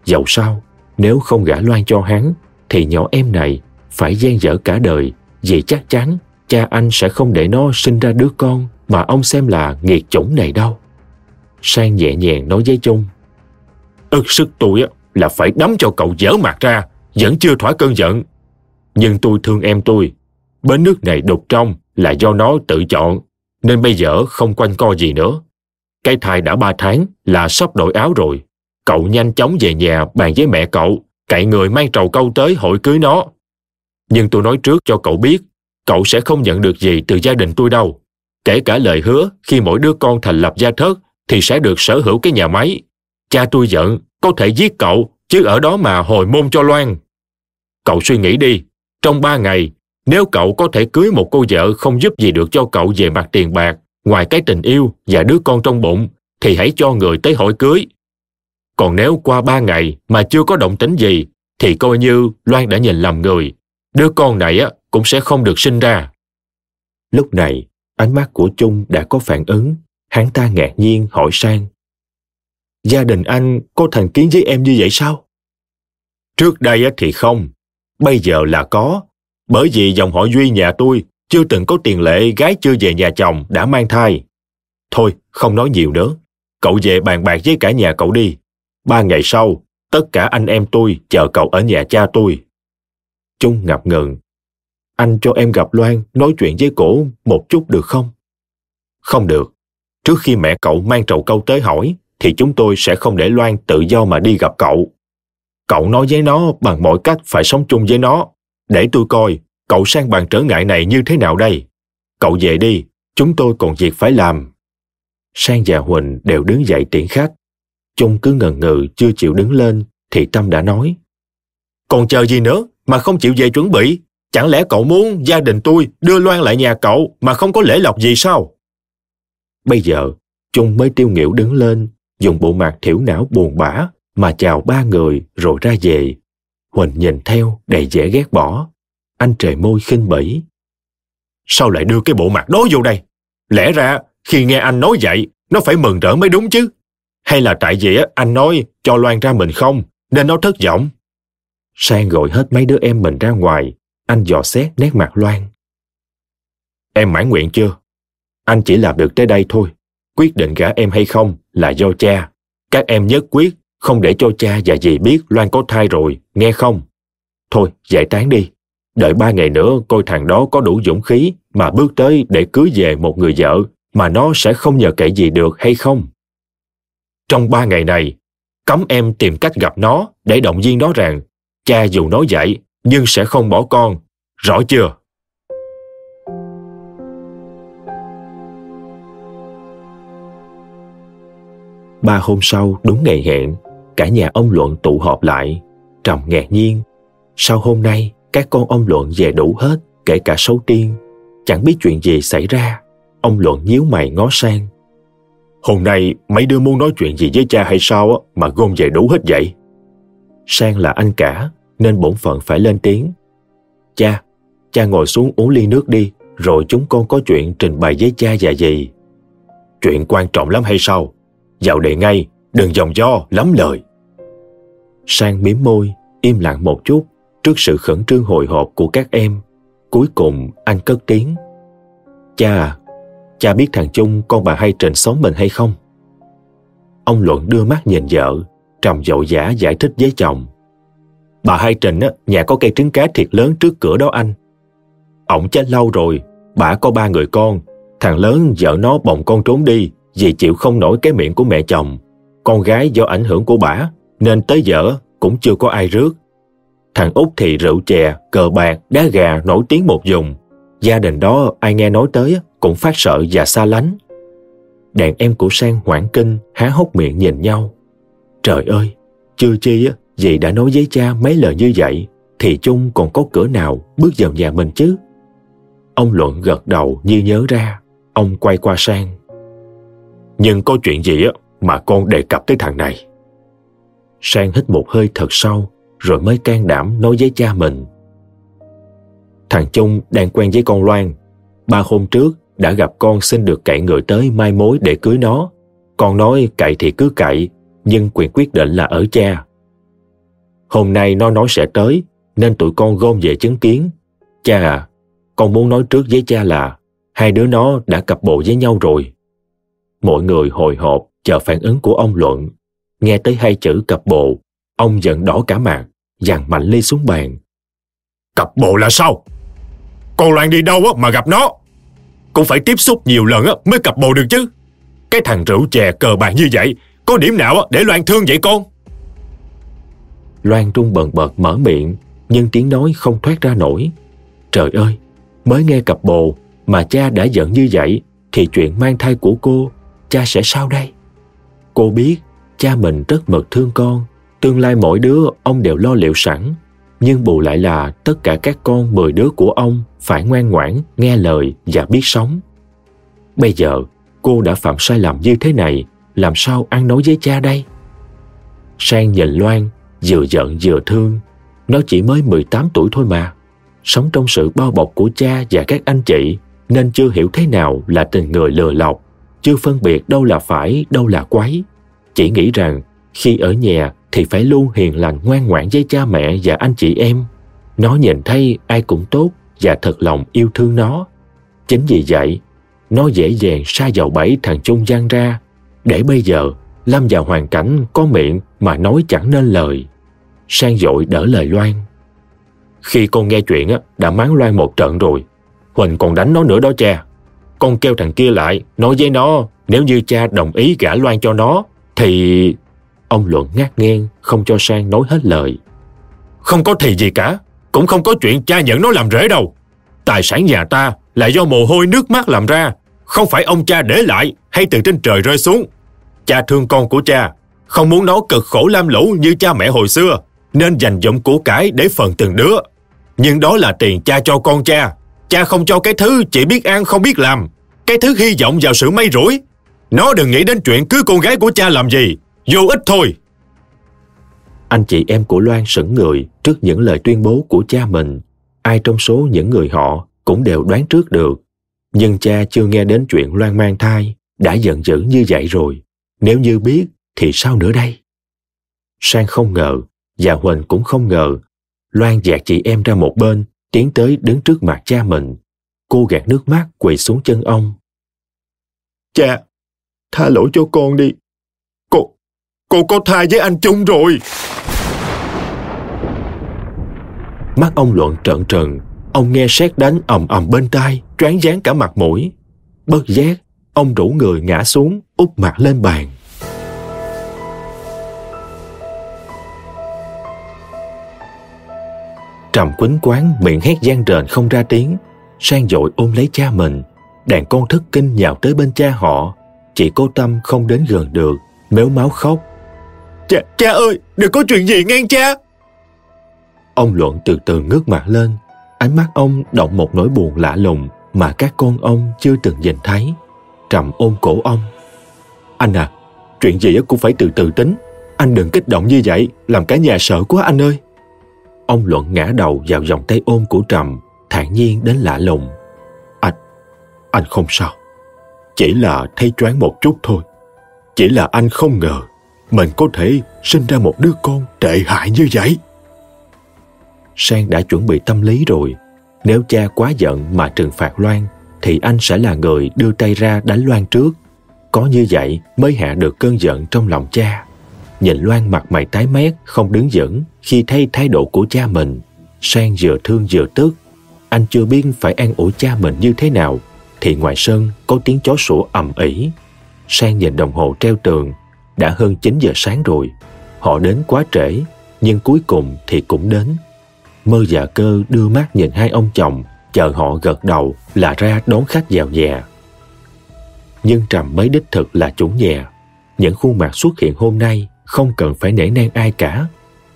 Dẫu sao, nếu không gả Loan cho hắn thì nhỏ em này phải gian dở cả đời vì chắc chắn cha anh sẽ không để nó sinh ra đứa con mà ông xem là nghiệt chủng này đâu. Sang nhẹ nhàng nói với Trung. Ức sức tôi là phải đấm cho cậu dở mặt ra, vẫn chưa thỏa cơn giận. Nhưng tôi thương em tôi. Bến nước này đục trong là do nó tự chọn, nên bây giờ không quanh co gì nữa. Cái thai đã ba tháng là sắp đổi áo rồi. Cậu nhanh chóng về nhà bàn với mẹ cậu, cậy người mang trầu câu tới hội cưới nó. Nhưng tôi nói trước cho cậu biết, cậu sẽ không nhận được gì từ gia đình tôi đâu. Kể cả lời hứa khi mỗi đứa con thành lập gia thất thì sẽ được sở hữu cái nhà máy. Cha tôi giận, có thể giết cậu, chứ ở đó mà hồi môn cho Loan. Cậu suy nghĩ đi, trong ba ngày, nếu cậu có thể cưới một cô vợ không giúp gì được cho cậu về mặt tiền bạc, ngoài cái tình yêu và đứa con trong bụng, thì hãy cho người tới hỏi cưới. Còn nếu qua ba ngày mà chưa có động tính gì, thì coi như Loan đã nhìn lầm người. Đứa con này á cũng sẽ không được sinh ra. Lúc này, ánh mắt của Trung đã có phản ứng. Hắn ta ngạc nhiên hỏi sang. Gia đình anh có thành kiến với em như vậy sao? Trước đây thì không. Bây giờ là có. Bởi vì dòng họ Duy nhà tôi chưa từng có tiền lệ gái chưa về nhà chồng đã mang thai. Thôi, không nói nhiều nữa. Cậu về bàn bạc với cả nhà cậu đi. Ba ngày sau, tất cả anh em tôi chờ cậu ở nhà cha tôi. Trung ngập ngừng. Anh cho em gặp Loan nói chuyện với cổ một chút được không? Không được. Trước khi mẹ cậu mang trầu câu tới hỏi, thì chúng tôi sẽ không để Loan tự do mà đi gặp cậu. Cậu nói với nó bằng mọi cách phải sống chung với nó. Để tôi coi, cậu sang bàn trở ngại này như thế nào đây? Cậu về đi, chúng tôi còn việc phải làm. Sang và Huỳnh đều đứng dậy tiễn khách. Chung cứ ngần ngừ chưa chịu đứng lên, thì Tâm đã nói. Còn chờ gì nữa mà không chịu về chuẩn bị? Chẳng lẽ cậu muốn gia đình tôi đưa Loan lại nhà cậu mà không có lễ lộc gì sao? Bây giờ, Chung mới tiêu nghỉu đứng lên, dùng bộ mặt thiểu não buồn bã mà chào ba người rồi ra về. Huỳnh nhìn theo đầy vẻ ghét bỏ. Anh trề môi khinh bỉ. Sao lại đưa cái bộ mặt đó vô đây? Lẽ ra khi nghe anh nói vậy, nó phải mừng rỡ mới đúng chứ. Hay là tại vì anh nói cho Loan ra mình không, nên nó thất vọng? Sang gọi hết mấy đứa em mình ra ngoài, anh dò xét nét mặt Loan. Em mãn nguyện chưa? Anh chỉ làm được tới đây thôi. Quyết định gả em hay không là do cha. Các em nhất quyết không để cho cha và dì biết Loan có thai rồi, nghe không? Thôi, giải tán đi. Đợi ba ngày nữa coi thằng đó có đủ dũng khí mà bước tới để cưới về một người vợ mà nó sẽ không nhờ cậy gì được hay không? Trong ba ngày này, cấm em tìm cách gặp nó để động viên nó rằng cha dù nói vậy nhưng sẽ không bỏ con. Rõ chưa? Ba hôm sau đúng ngày hẹn, cả nhà ông Luận tụ họp lại. Trầm ngạc nhiên. Sau hôm nay, các con ông Luận về đủ hết, kể cả sấu tiên. Chẳng biết chuyện gì xảy ra. Ông Luận nhíu mày ngó sang. Hôm nay mấy đứa muốn nói chuyện gì với cha hay sao mà gom về đủ hết vậy? Sang là anh cả, nên bổn phận phải lên tiếng. Cha, cha ngồi xuống uống ly nước đi, rồi chúng con có chuyện trình bày với cha và dì. Chuyện quan trọng lắm hay sao? Vào đề ngay, đừng dòng do, lắm lời. Sang miếm môi, im lặng một chút trước sự khẩn trương hồi hộp của các em. Cuối cùng anh cất tiếng. Cha à, cha biết thằng Chung con bà hay trình xóm mình hay không? Ông Luận đưa mắt nhìn vợ, trầm dậu giả giải thích với chồng. Bà hai Trình á, nhà có cây trứng cá thiệt lớn trước cửa đó anh. Ổng chết lâu rồi, bà có ba người con. Thằng lớn vợ nó bồng con trốn đi vì chịu không nổi cái miệng của mẹ chồng. Con gái do ảnh hưởng của bà nên tới vợ cũng chưa có ai rước. Thằng út thì rượu chè, cờ bạc, đá gà nổi tiếng một vùng. Gia đình đó ai nghe nói tới cũng phát sợ và xa lánh. đàn em của Sang hoảng kinh, há hốc miệng nhìn nhau. Trời ơi, chưa chi á, dì đã nói với cha mấy lời như vậy, thì chung còn có cửa nào bước vào nhà mình chứ? Ông Luận gật đầu như nhớ ra, ông quay qua Sang. Nhưng có chuyện gì á mà con đề cập tới thằng này? Sang hít một hơi thật sâu, rồi mới can đảm nói với cha mình. Thằng Trung đang quen với con Loan. Ba hôm trước đã gặp con xin được cậy người tới mai mối để cưới nó. Con nói cậy thì cứ cậy, nhưng quyền quyết định là ở cha. Hôm nay nó nói sẽ tới, nên tụi con gom về chứng kiến. Cha à, con muốn nói trước với cha là hai đứa nó đã cặp bộ với nhau rồi. Mọi người hồi hộp chờ phản ứng của ông Luận. Nghe tới hai chữ cặp bộ, ông giận đỏ cả mặt, dàn mạnh lê xuống bàn. Cặp bộ là sao? Con Loan đi đâu mà gặp nó? Cũng phải tiếp xúc nhiều lần mới cặp bộ được chứ. Cái thằng rượu chè cờ bạc như vậy, có điểm nào để Loan thương vậy con? Loan trung bần bật mở miệng, nhưng tiếng nói không thoát ra nổi. Trời ơi, mới nghe cặp bồ mà cha đã giận như vậy thì chuyện mang thai của cô, cha sẽ sao đây? Cô biết cha mình rất mực thương con, tương lai mỗi đứa ông đều lo liệu sẵn, nhưng bù lại là tất cả các con mười đứa của ông phải ngoan ngoãn, nghe lời và biết sống. Bây giờ, cô đã phạm sai lầm như thế này, làm sao ăn nói với cha đây? Sang nhìn Loan, vừa giận vừa thương. Nó chỉ mới 18 tuổi thôi mà. Sống trong sự bao bọc của cha và các anh chị, nên chưa hiểu thế nào là tình người lừa lọc, chưa phân biệt đâu là phải, đâu là quái Chỉ nghĩ rằng khi ở nhà thì phải luôn hiền lành ngoan ngoãn với cha mẹ và anh chị em. Nó nhìn thấy ai cũng tốt và thật lòng yêu thương nó. Chính vì vậy, nó dễ dàng sa vào bẫy thằng Trung gian ra, để bây giờ lâm vào hoàn cảnh có miệng mà nói chẳng nên lời. Sang dội đỡ lời Loan. Khi con nghe chuyện đã mắng Loan một trận rồi. Huỳnh còn đánh nó nữa đó cha. Con kêu thằng kia lại, nói với nó, nếu như cha đồng ý gả Loan cho nó, thì... Ông Luận ngắt ngang, không cho Sang nói hết lời. Không có thì gì cả, cũng không có chuyện cha nhận nó làm rễ đâu. Tài sản nhà ta là do mồ hôi nước mắt làm ra, không phải ông cha để lại hay từ trên trời rơi xuống. Cha thương con của cha, không muốn nó cực khổ lam lũ như cha mẹ hồi xưa, nên dành dụng của cải để phần từng đứa. Nhưng đó là tiền cha cho con cha. Cha không cho cái thứ chỉ biết ăn không biết làm. Cái thứ hy vọng vào sự may rủi. Nó đừng nghĩ đến chuyện cưới con gái của cha làm gì. Vô ích thôi. Anh chị em của Loan sững người trước những lời tuyên bố của cha mình. Ai trong số những người họ cũng đều đoán trước được. Nhưng cha chưa nghe đến chuyện Loan mang thai, đã giận dữ như vậy rồi. Nếu như biết, thì sao nữa đây? Sang không ngờ, và Huỳnh cũng không ngờ. Loan dạt chị em ra một bên, tiến tới đứng trước mặt cha mình. Cô gạt nước mắt quỳ xuống chân ông. Cha, tha lỗi cho con đi. Cô, cô có thai với anh Trung rồi. Mắt ông Luận trợn trần, ông nghe sét đánh ầm ầm bên tai, choáng váng cả mặt mũi. Bất giác, ông rủ người ngã xuống, úp mặt lên bàn. Trầm quýnh quán miệng hét gian rền không ra tiếng, sang dội ôm lấy cha mình. Đàn con thất kinh nhào tới bên cha họ. Chị cô Tâm không đến gần được, méo máu khóc. Cha, cha ơi, đừng có chuyện gì ngang cha. Ông Luận từ từ ngước mặt lên, ánh mắt ông động một nỗi buồn lạ lùng mà các con ông chưa từng nhìn thấy. Trầm ôm cổ ông. Anh à, chuyện gì cũng phải từ từ tính. Anh đừng kích động như vậy, làm cả nhà sợ quá anh ơi. Ông Luận ngã đầu vào vòng tay ôm của Trầm, thản nhiên đến lạ lùng. Anh, anh không sao. Chỉ là thấy choáng một chút thôi. Chỉ là anh không ngờ mình có thể sinh ra một đứa con tệ hại như vậy. Sang đã chuẩn bị tâm lý rồi. Nếu cha quá giận mà trừng phạt Loan, thì anh sẽ là người đưa tay ra đánh Loan trước. Có như vậy mới hạ được cơn giận trong lòng cha. Nhìn Loan mặt mày tái mét, không đứng vững khi thấy thái độ của cha mình. Sang vừa thương vừa tức. Anh chưa biết phải an ủi cha mình như thế nào, thì ngoài sân có tiếng chó sủa ầm ĩ. Sang nhìn đồng hồ treo tường, đã hơn 9 giờ sáng rồi. Họ đến quá trễ, nhưng cuối cùng thì cũng đến. Mơ dạ cơ đưa mắt nhìn hai ông chồng, chờ họ gật đầu là ra đón khách vào nhà. nhưng Trầm mới đích thực là chủ nhà. Những khuôn mặt xuất hiện hôm nay không cần phải nể nang ai cả.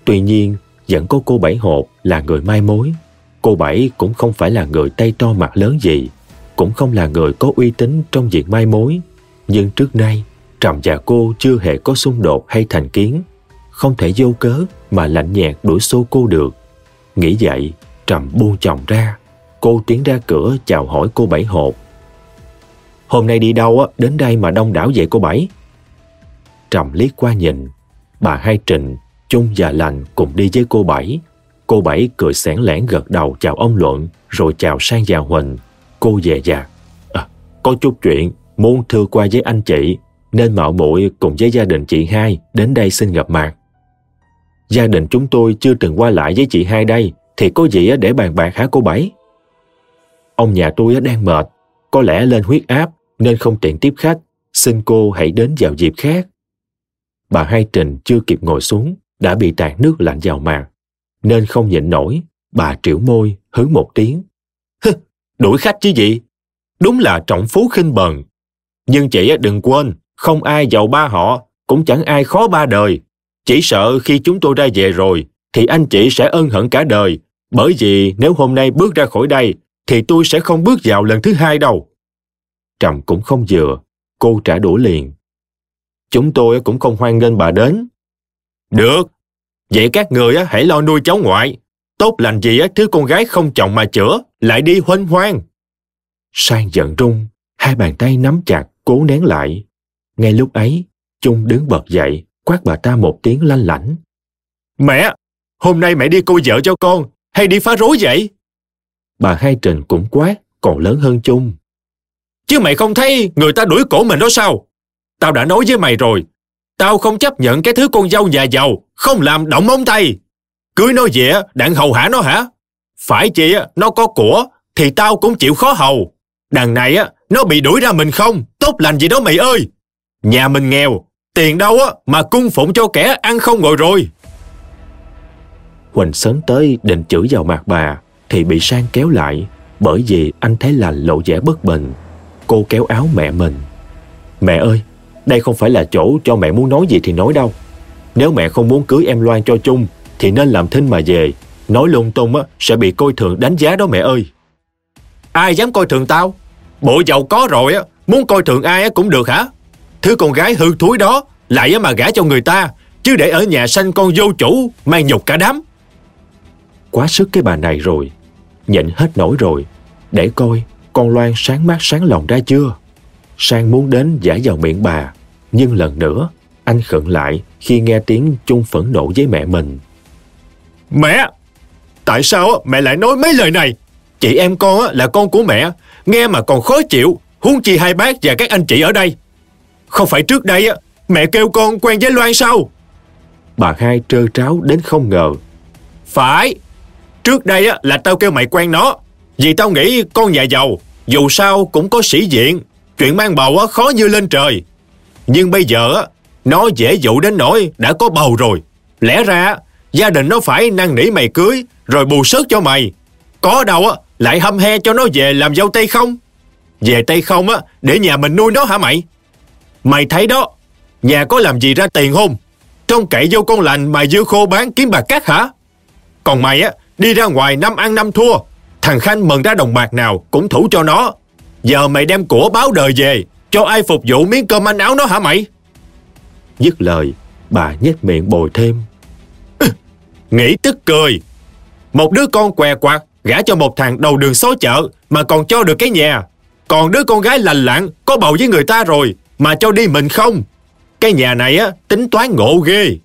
Tuy nhiên, vẫn có cô Bảy Hộp là người mai mối. Cô Bảy cũng không phải là người tay to mặt lớn gì, cũng không là người có uy tín trong việc mai mối. Nhưng trước nay, Trầm và cô chưa hề có xung đột hay thành kiến. Không thể vô cớ mà lạnh nhạt đuổi xô cô được. Nghĩ vậy, Trầm buông chồng ra. Cô tiến ra cửa chào hỏi cô Bảy Hộp. Hôm nay đi đâu á, đến đây mà đông đảo vậy cô Bảy? Trầm liếc qua nhìn, bà Hai Trịnh, chung và Lành cùng đi với cô Bảy. Cô Bảy cười sẻn lẻn gật đầu chào ông Luận, rồi chào sang già Huỳnh. Cô dè già À, có chút chuyện, muốn thưa qua với anh chị, nên mạo muội cùng với gia đình chị hai đến đây xin gặp mặt. Gia đình chúng tôi chưa từng qua lại với chị hai đây, thì có gì để bàn bạc hả cô Bảy? Ông nhà tôi đang mệt, có lẽ lên huyết áp nên không tiện tiếp khách, xin cô hãy đến vào dịp khác. Bà Hai Trình chưa kịp ngồi xuống, đã bị tạt nước lạnh vào mặt, nên không nhịn nổi, bà triểu môi, hứ một tiếng. Hứ, đuổi khách chứ gì? Đúng là trọng phú khinh bần. Nhưng chị đừng quên, không ai giàu ba họ, cũng chẳng ai khó ba đời. Chỉ sợ khi chúng tôi ra về rồi, thì anh chị sẽ ân hận cả đời, bởi vì nếu hôm nay bước ra khỏi đây, thì tôi sẽ không bước vào lần thứ hai đâu. Trầm cũng không vừa, cô trả đũa liền. Chúng tôi cũng không hoan nghênh bà đến. Được, vậy các người hãy lo nuôi cháu ngoại. Tốt lành gì thứ con gái không chồng mà chữa, lại đi huênh hoang. Sang giận rung, hai bàn tay nắm chặt, cố nén lại. Ngay lúc ấy, Trung đứng bật dậy, quát bà ta một tiếng lanh lảnh. Mẹ, hôm nay mẹ đi cô vợ cho con, hay đi phá rối vậy? Bà Hai Trình cũng quát, còn lớn hơn Trung. Chứ mày không thấy người ta đuổi cổ mình đó sao? Tao đã nói với mày rồi. Tao không chấp nhận cái thứ con dâu nhà giàu, không làm động móng tay. Cưới nó về, đặng hầu hả nó hả? Phải chị, nó có của, thì tao cũng chịu khó hầu. Đằng này á, nó bị đuổi ra mình không, tốt lành gì đó mày ơi. Nhà mình nghèo, tiền đâu á mà cung phụng cho kẻ ăn không ngồi rồi. Huỳnh sớm tới định chửi vào mặt bà, thì bị sang kéo lại, bởi vì anh thấy lành lộ vẻ bất bình. Cô kéo áo mẹ mình. Mẹ ơi, đây không phải là chỗ cho mẹ muốn nói gì thì nói đâu. Nếu mẹ không muốn cưới em Loan cho chung, thì nên làm thinh mà về. Nói lung tung á, sẽ bị coi thường đánh giá đó mẹ ơi. Ai dám coi thường tao? Bộ giàu có rồi á, muốn coi thường ai á cũng được hả? Thứ con gái hư thúi đó, lại mà gả cho người ta, chứ để ở nhà sanh con vô chủ, mang nhục cả đám. Quá sức cái bà này rồi, nhịn hết nổi rồi, để coi con Loan sáng mắt sáng lòng ra chưa. Sang muốn đến giả vào miệng bà, nhưng lần nữa anh khựng lại khi nghe tiếng chung phẫn nộ với mẹ mình. Mẹ! Tại sao mẹ lại nói mấy lời này? Chị em con là con của mẹ, nghe mà còn khó chịu, huống chi hai bác và các anh chị ở đây. Không phải trước đây mẹ kêu con quen với Loan sao? Bà hai trơ tráo đến không ngờ. Phải, trước đây là tao kêu mày quen nó, vì tao nghĩ con nhà giàu, dù sao cũng có sĩ diện, chuyện mang bầu khó như lên trời. Nhưng bây giờ nó dễ dụ đến nỗi đã có bầu rồi. Lẽ ra gia đình nó phải năn nỉ mày cưới rồi bù sớt cho mày. Có đâu á lại hâm he cho nó về làm dâu Tây không? Về Tây không á để nhà mình nuôi nó hả mày? Mày thấy đó, nhà có làm gì ra tiền không? Trông cậy vô con lành mà dưa khô bán kiếm bạc cát hả? Còn mày á, đi ra ngoài năm ăn năm thua. Thằng Khanh mần ra đồng bạc nào cũng thủ cho nó. Giờ mày đem của báo đời về, cho ai phục vụ miếng cơm ăn áo nó hả mày? Dứt lời, bà nhếch miệng bồi thêm. Nghĩ tức cười. Một đứa con què quạt, gả cho một thằng đầu đường xó chợ mà còn cho được cái nhà. Còn đứa con gái lành lặn, có bầu với người ta rồi, mà cho đi mình không. Cái nhà này á, tính toán ngộ ghê.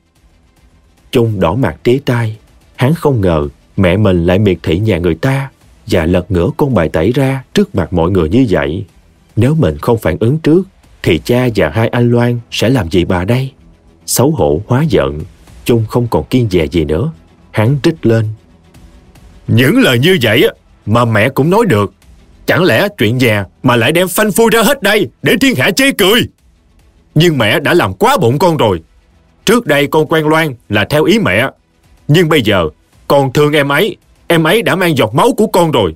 Trung đỏ mặt tía tai. Hắn không ngờ mẹ mình lại miệt thị nhà người ta và lật ngửa con bài tẩy ra trước mặt mọi người như vậy. Nếu mình không phản ứng trước, thì cha và hai anh Loan sẽ làm gì bà đây? Xấu hổ hóa giận, Trung không còn kiên dè gì nữa. Hắn trích lên. Những lời như vậy mà mẹ cũng nói được. Chẳng lẽ chuyện già mà lại đem phanh phui ra hết đây để thiên hạ chê cười? Nhưng mẹ đã làm quá bụng con rồi. Trước đây con quen Loan là theo ý mẹ. Nhưng bây giờ, con thương em ấy. Em ấy đã mang giọt máu của con rồi.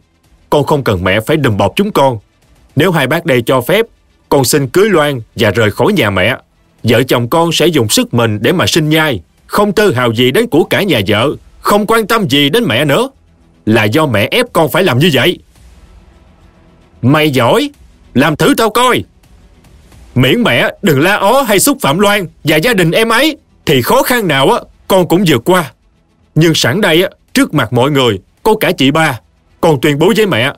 Con không cần mẹ phải đùm bọc chúng con. Nếu hai bác đây cho phép, con xin cưới Loan và rời khỏi nhà mẹ. Vợ chồng con sẽ dùng sức mình để mà sinh nhai, không tư hào gì đến của cả nhà vợ, không quan tâm gì đến mẹ nữa. Là do mẹ ép con phải làm như vậy. Mày giỏi, làm thử tao coi. Miễn mẹ đừng la ó hay xúc phạm Loan và gia đình em ấy, thì khó khăn nào á con cũng vượt qua. Nhưng sẵn đây á, trước mặt mọi người, có cả chị ba, con tuyên bố với mẹ,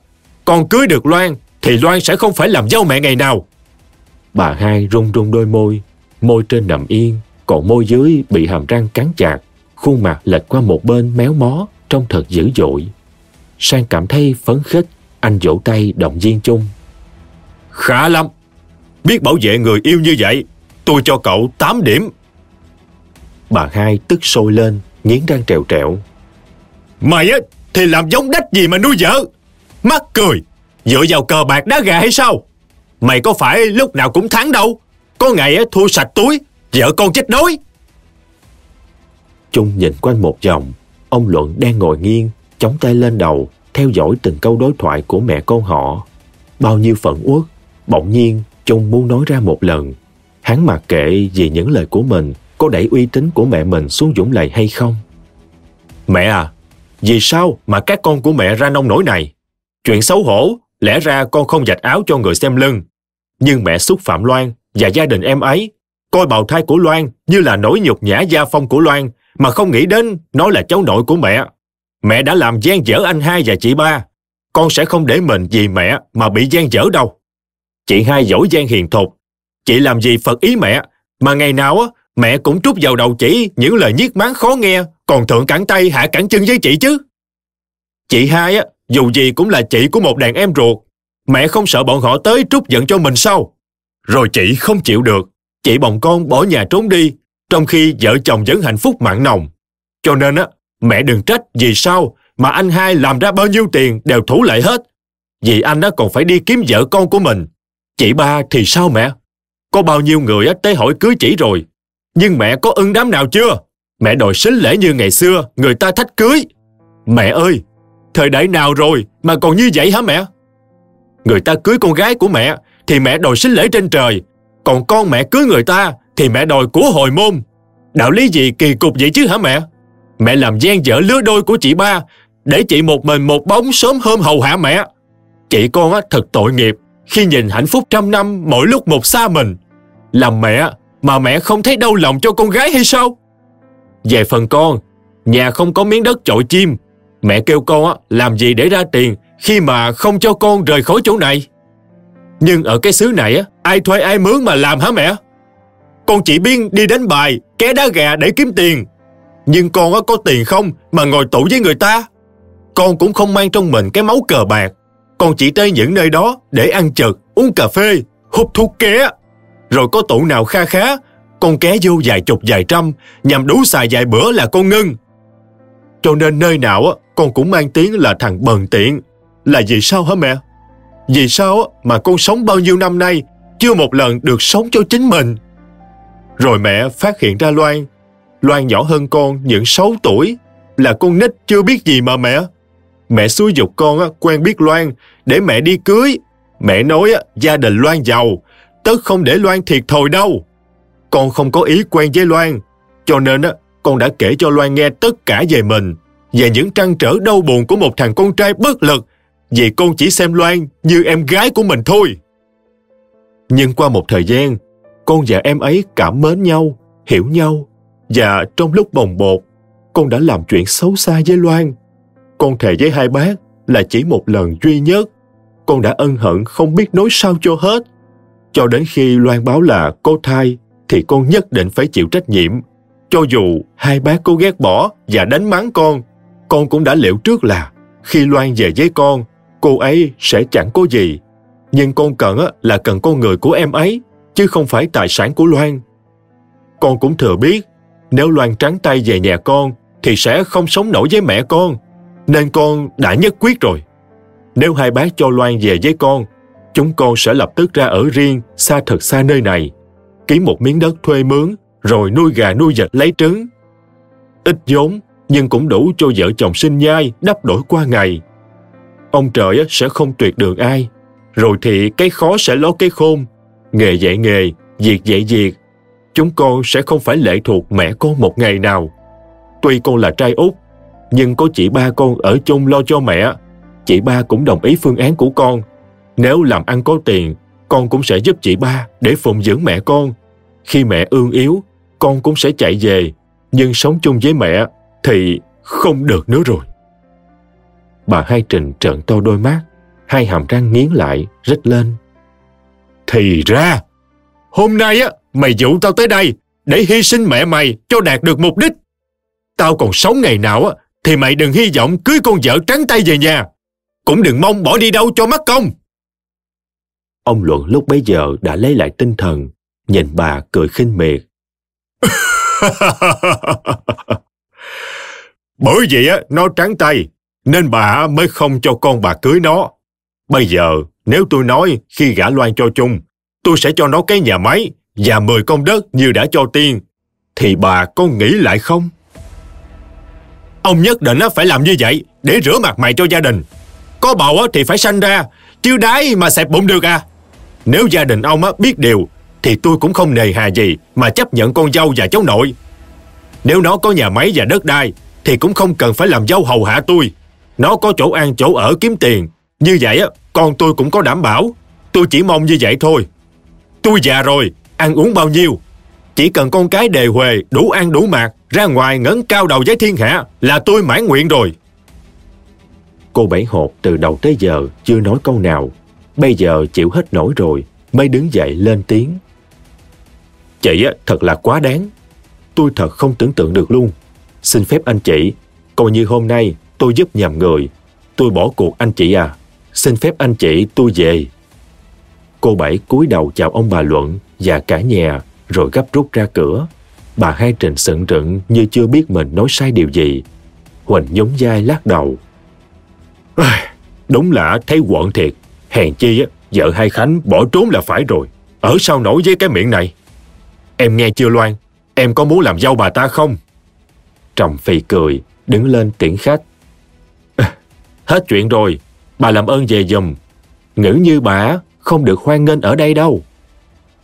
con cưới được Loan thì Loan sẽ không phải làm dâu mẹ ngày nào. Bà hai run run đôi môi, môi trên nằm yên, còn môi dưới bị hàm răng cắn chặt, khuôn mặt lệch qua một bên méo mó, trông thật dữ dội. Sang cảm thấy phấn khích, anh vỗ tay động viên chung. Khá lắm, biết bảo vệ người yêu như vậy, tôi cho cậu 8 điểm. Bà hai tức sôi lên, nghiến răng trèo trẹo. Mày á, thì làm giống đách gì mà nuôi vợ? Mắc cười, dựa vào cờ bạc đá gà hay sao? Mày có phải lúc nào cũng thắng đâu, có ngày á thua sạch túi, vợ con chết đói. Trung nhìn quanh một vòng, ông Luận đang ngồi nghiêng, chống tay lên đầu, theo dõi từng câu đối thoại của mẹ con họ. Bao nhiêu phận uất, bỗng nhiên Trung muốn nói ra một lần. Hắn mặc kệ vì những lời của mình có đẩy uy tín của mẹ mình xuống dũng lầy hay không. Mẹ à, vì sao mà các con của mẹ ra nông nổi này? Chuyện xấu hổ, lẽ ra con không dạch áo cho người xem lưng. Nhưng mẹ xúc phạm Loan và gia đình em ấy, coi bào thai của Loan như là nỗi nhục nhã gia phong của Loan mà không nghĩ đến nó là cháu nội của mẹ. Mẹ đã làm gian dở anh hai và chị ba. Con sẽ không để mình vì mẹ mà bị gian dở đâu. Chị hai giỏi gian hiền thục. Chị làm gì phật ý mẹ, mà ngày nào á mẹ cũng trút vào đầu chỉ những lời nhiếc máng khó nghe, còn thượng cẳng tay hạ cẳng chân với chị chứ. Chị hai á, dù gì cũng là chị của một đàn em ruột. Mẹ không sợ bọn họ tới trút giận cho mình sao? Rồi chị không chịu được. Chị bồng con bỏ nhà trốn đi, trong khi vợ chồng vẫn hạnh phúc mặn nồng. Cho nên á, mẹ đừng trách vì sao mà anh hai làm ra bao nhiêu tiền đều thủ lại hết. Vì anh đã còn phải đi kiếm vợ con của mình. Chị ba thì sao mẹ? Có bao nhiêu người tới hỏi cưới chỉ rồi. Nhưng mẹ có ưng đám nào chưa? Mẹ đòi xính lễ như ngày xưa, người ta thách cưới. Mẹ ơi, thời đại nào rồi mà còn như vậy hả mẹ? Người ta cưới con gái của mẹ thì mẹ đòi xính lễ trên trời. Còn con mẹ cưới người ta thì mẹ đòi của hồi môn. Đạo lý gì kỳ cục vậy chứ hả mẹ? Mẹ làm gian dở lứa đôi của chị ba để chị một mình một bóng sớm hôm hầu hạ mẹ. Chị con á thật tội nghiệp khi nhìn hạnh phúc trăm năm mỗi lúc một xa mình. Làm mẹ mà mẹ không thấy đau lòng cho con gái hay sao? Về phần con, nhà không có miếng đất chọi chim. Mẹ kêu con á, làm gì để ra tiền khi mà không cho con rời khỏi chỗ này? Nhưng ở cái xứ này á, ai thuê ai mướn mà làm hả mẹ? Con chỉ biết đi đánh bài, ké đá gà để kiếm tiền. Nhưng con có tiền không mà ngồi tủ với người ta? Con cũng không mang trong mình cái máu cờ bạc. Con chỉ tới những nơi đó để ăn chợt, uống cà phê, hút thuốc ké. Rồi có tủ nào kha khá, con ké vô vài chục vài trăm, nhằm đủ xài vài bữa là con ngưng. Cho nên nơi nào á, con cũng mang tiếng là thằng bần tiện. Là vì sao hả mẹ? Vì sao á, mà con sống bao nhiêu năm nay chưa một lần được sống cho chính mình? Rồi mẹ phát hiện ra Loan. Loan nhỏ hơn con những 6 tuổi, là con nít chưa biết gì mà mẹ. Mẹ xúi dục con quen biết Loan để mẹ đi cưới. Mẹ nói gia đình Loan giàu, tất không để Loan thiệt thòi đâu. Con không có ý quen với Loan, cho nên con đã kể cho Loan nghe tất cả về mình, về những trăn trở đau buồn của một thằng con trai bất lực, vì con chỉ xem Loan như em gái của mình thôi. Nhưng qua một thời gian, con và em ấy cảm mến nhau, hiểu nhau, và trong lúc bồng bột, con đã làm chuyện xấu xa với Loan. Con thề với hai bác là chỉ một lần duy nhất, con đã ân hận không biết nói sao cho hết. Cho đến khi Loan báo là cô thai, thì con nhất định phải chịu trách nhiệm. Cho dù hai bác có ghét bỏ và đánh mắng con, con cũng đã liệu trước là khi Loan về với con, cô ấy sẽ chẳng có gì. Nhưng con cần là cần con người của em ấy, chứ không phải tài sản của Loan. Con cũng thừa biết, nếu Loan trắng tay về nhà con, thì sẽ không sống nổi với mẹ con. Nên con đã nhất quyết rồi. Nếu hai bác cho Loan về với con, chúng con sẽ lập tức ra ở riêng, xa thật xa nơi này. Ký một miếng đất thuê mướn, rồi nuôi gà nuôi vịt lấy trứng. Ít vốn, nhưng cũng đủ cho vợ chồng sinh nhai, đắp đổi qua ngày. Ông trời sẽ không tuyệt đường ai. Rồi thì cái khó sẽ ló cái khôn. nghề dạy nghề, việc dạy việc. Chúng con sẽ không phải lệ thuộc mẹ con một ngày nào. Tuy con là trai út, nhưng có chị ba con ở chung lo cho mẹ. Chị ba cũng đồng ý phương án của con. Nếu làm ăn có tiền, con cũng sẽ giúp chị ba để phụng dưỡng mẹ con. Khi mẹ ương yếu, con cũng sẽ chạy về. Nhưng sống chung với mẹ thì không được nữa rồi. Bà Hai Trình trợn to đôi mắt, hai hàm răng nghiến lại, rít lên. Thì ra, hôm nay á, mày dụ tao tới đây để hy sinh mẹ mày cho đạt được mục đích. Tao còn sống ngày nào á, thì mày đừng hy vọng cưới con vợ trắng tay về nhà. Cũng đừng mong bỏ đi đâu cho mất công. Ông Luận lúc bấy giờ đã lấy lại tinh thần, nhìn bà cười khinh miệt. Bởi á, nó trắng tay, nên bà mới không cho con bà cưới nó. Bây giờ, nếu tôi nói khi gả loan cho chung, tôi sẽ cho nó cái nhà máy và mười con đất như đã cho tiên, thì bà có nghĩ lại không? Ông nhất định phải làm như vậy để rửa mặt mày cho gia đình. Có bầu thì phải sanh ra, chứ đái mà xẹp bụng được à. Nếu gia đình ông biết điều, thì tôi cũng không nề hà gì mà chấp nhận con dâu và cháu nội. Nếu nó có nhà máy và đất đai, thì cũng không cần phải làm dâu hầu hạ tôi. Nó có chỗ ăn chỗ ở kiếm tiền. Như vậy á, con tôi cũng có đảm bảo. Tôi chỉ mong như vậy thôi. Tôi già rồi, ăn uống bao nhiêu. Chỉ cần con cái đề huề, đủ ăn đủ mặc, ra ngoài ngấn cao đầu với thiên hạ là tôi mãn nguyện rồi. Cô Bảy Hột từ đầu tới giờ chưa nói câu nào. Bây giờ chịu hết nổi rồi, mới đứng dậy lên tiếng. Chị á, thật là quá đáng. Tôi thật không tưởng tượng được luôn. Xin phép anh chị, coi như hôm nay tôi giúp nhầm người. Tôi bỏ cuộc anh chị à. Xin phép anh chị tôi về. Cô Bảy cúi đầu chào ông bà Luận và cả nhà rồi gấp rút ra cửa. Bà Hai Trình sững rững như chưa biết mình nói sai điều gì. Huỳnh nhún vai lắc đầu. Đúng là thấy quận thiệt. Hèn chi á, vợ hai Khánh bỏ trốn là phải rồi. Ở sao nổi với cái miệng này? Em nghe chưa Loan? Em có muốn làm dâu bà ta không? Trầm Phi cười, đứng lên tiễn khách. hết chuyện rồi, bà làm ơn về dùm. Ngữ như bà không được hoan nghênh ở đây đâu.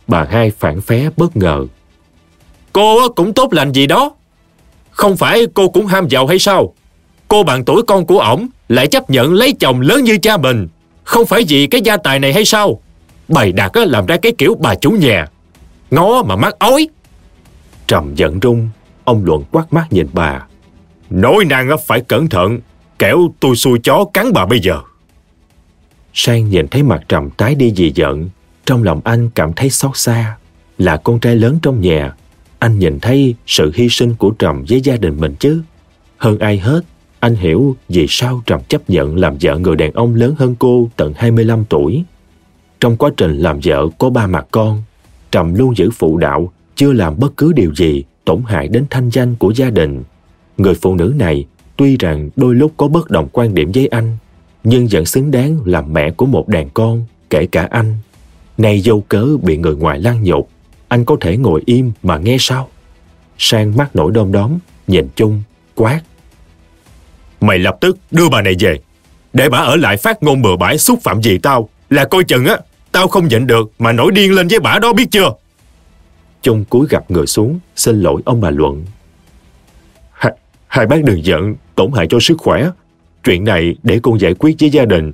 Bà hai phản phé bất ngờ. Cô cũng tốt lành gì đó. Không phải cô cũng ham giàu hay sao? Cô bằng tuổi con của ổng lại chấp nhận lấy chồng lớn như cha mình. Không phải vì cái gia tài này hay sao? Bày đặt làm ra cái kiểu bà chủ nhà. Ngó mà mắt ói. Trầm giận rung, ông Luận quát mắt nhìn bà. Nói năng phải cẩn thận, kẻo tôi xui chó cắn bà bây giờ. Sang nhìn thấy mặt Trầm tái đi vì giận, trong lòng anh cảm thấy xót xa. Là con trai lớn trong nhà, anh nhìn thấy sự hy sinh của Trầm với gia đình mình chứ. Hơn ai hết, anh hiểu vì sao Trầm chấp nhận làm vợ người đàn ông lớn hơn cô tận 25 tuổi. Trong quá trình làm vợ có ba mặt con, Trầm luôn giữ phụ đạo, chưa làm bất cứ điều gì tổn hại đến thanh danh của gia đình. Người phụ nữ này tuy rằng đôi lúc có bất đồng quan điểm với anh, nhưng vẫn xứng đáng làm mẹ của một đàn con, kể cả anh. Nay dâu cớ bị người ngoài lăng nhục, anh có thể ngồi im mà nghe sao? Sang mắt nổi đom đóm, nhìn chung, quát. Mày lập tức đưa bà này về, để bà ở lại phát ngôn bừa bãi xúc phạm gì tao, là coi chừng á, tao không nhịn được mà nổi điên lên với bà đó biết chưa? Chung cúi gặp người xuống, xin lỗi ông bà Luận. Hai, hai bác đừng giận, tổn hại cho sức khỏe. Chuyện này để con giải quyết với gia đình.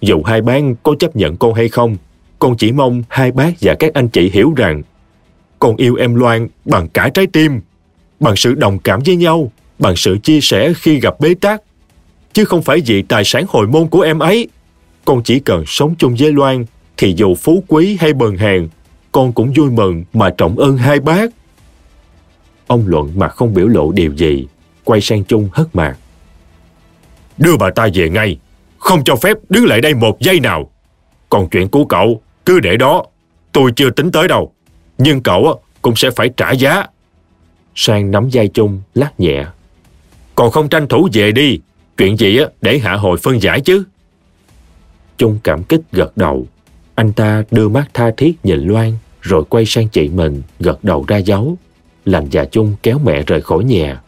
Dù hai bác có chấp nhận con hay không, con chỉ mong hai bác và các anh chị hiểu rằng con yêu em Loan bằng cả trái tim, bằng sự đồng cảm với nhau, bằng sự chia sẻ khi gặp bế tắc, chứ không phải vì tài sản hồi môn của em ấy. Con chỉ cần sống chung với Loan thì dù phú quý hay bần hèn, con cũng vui mừng mà trọng ơn hai bác. Ông Luận mà không biểu lộ điều gì, quay sang Chung hất mạc. Đưa bà ta về ngay, không cho phép đứng lại đây một giây nào. Còn chuyện của cậu, cứ để đó, tôi chưa tính tới đâu. Nhưng cậu cũng sẽ phải trả giá. Sang nắm dây Chung, lắc nhẹ. Còn không tranh thủ về đi, chuyện gì để hạ hồi phân giải chứ. Chung cảm kích gật đầu. Anh ta đưa mắt tha thiết nhìn Loan, rồi quay sang chị mình, gật đầu ra dấu. Lành và Chung kéo mẹ rời khỏi nhà.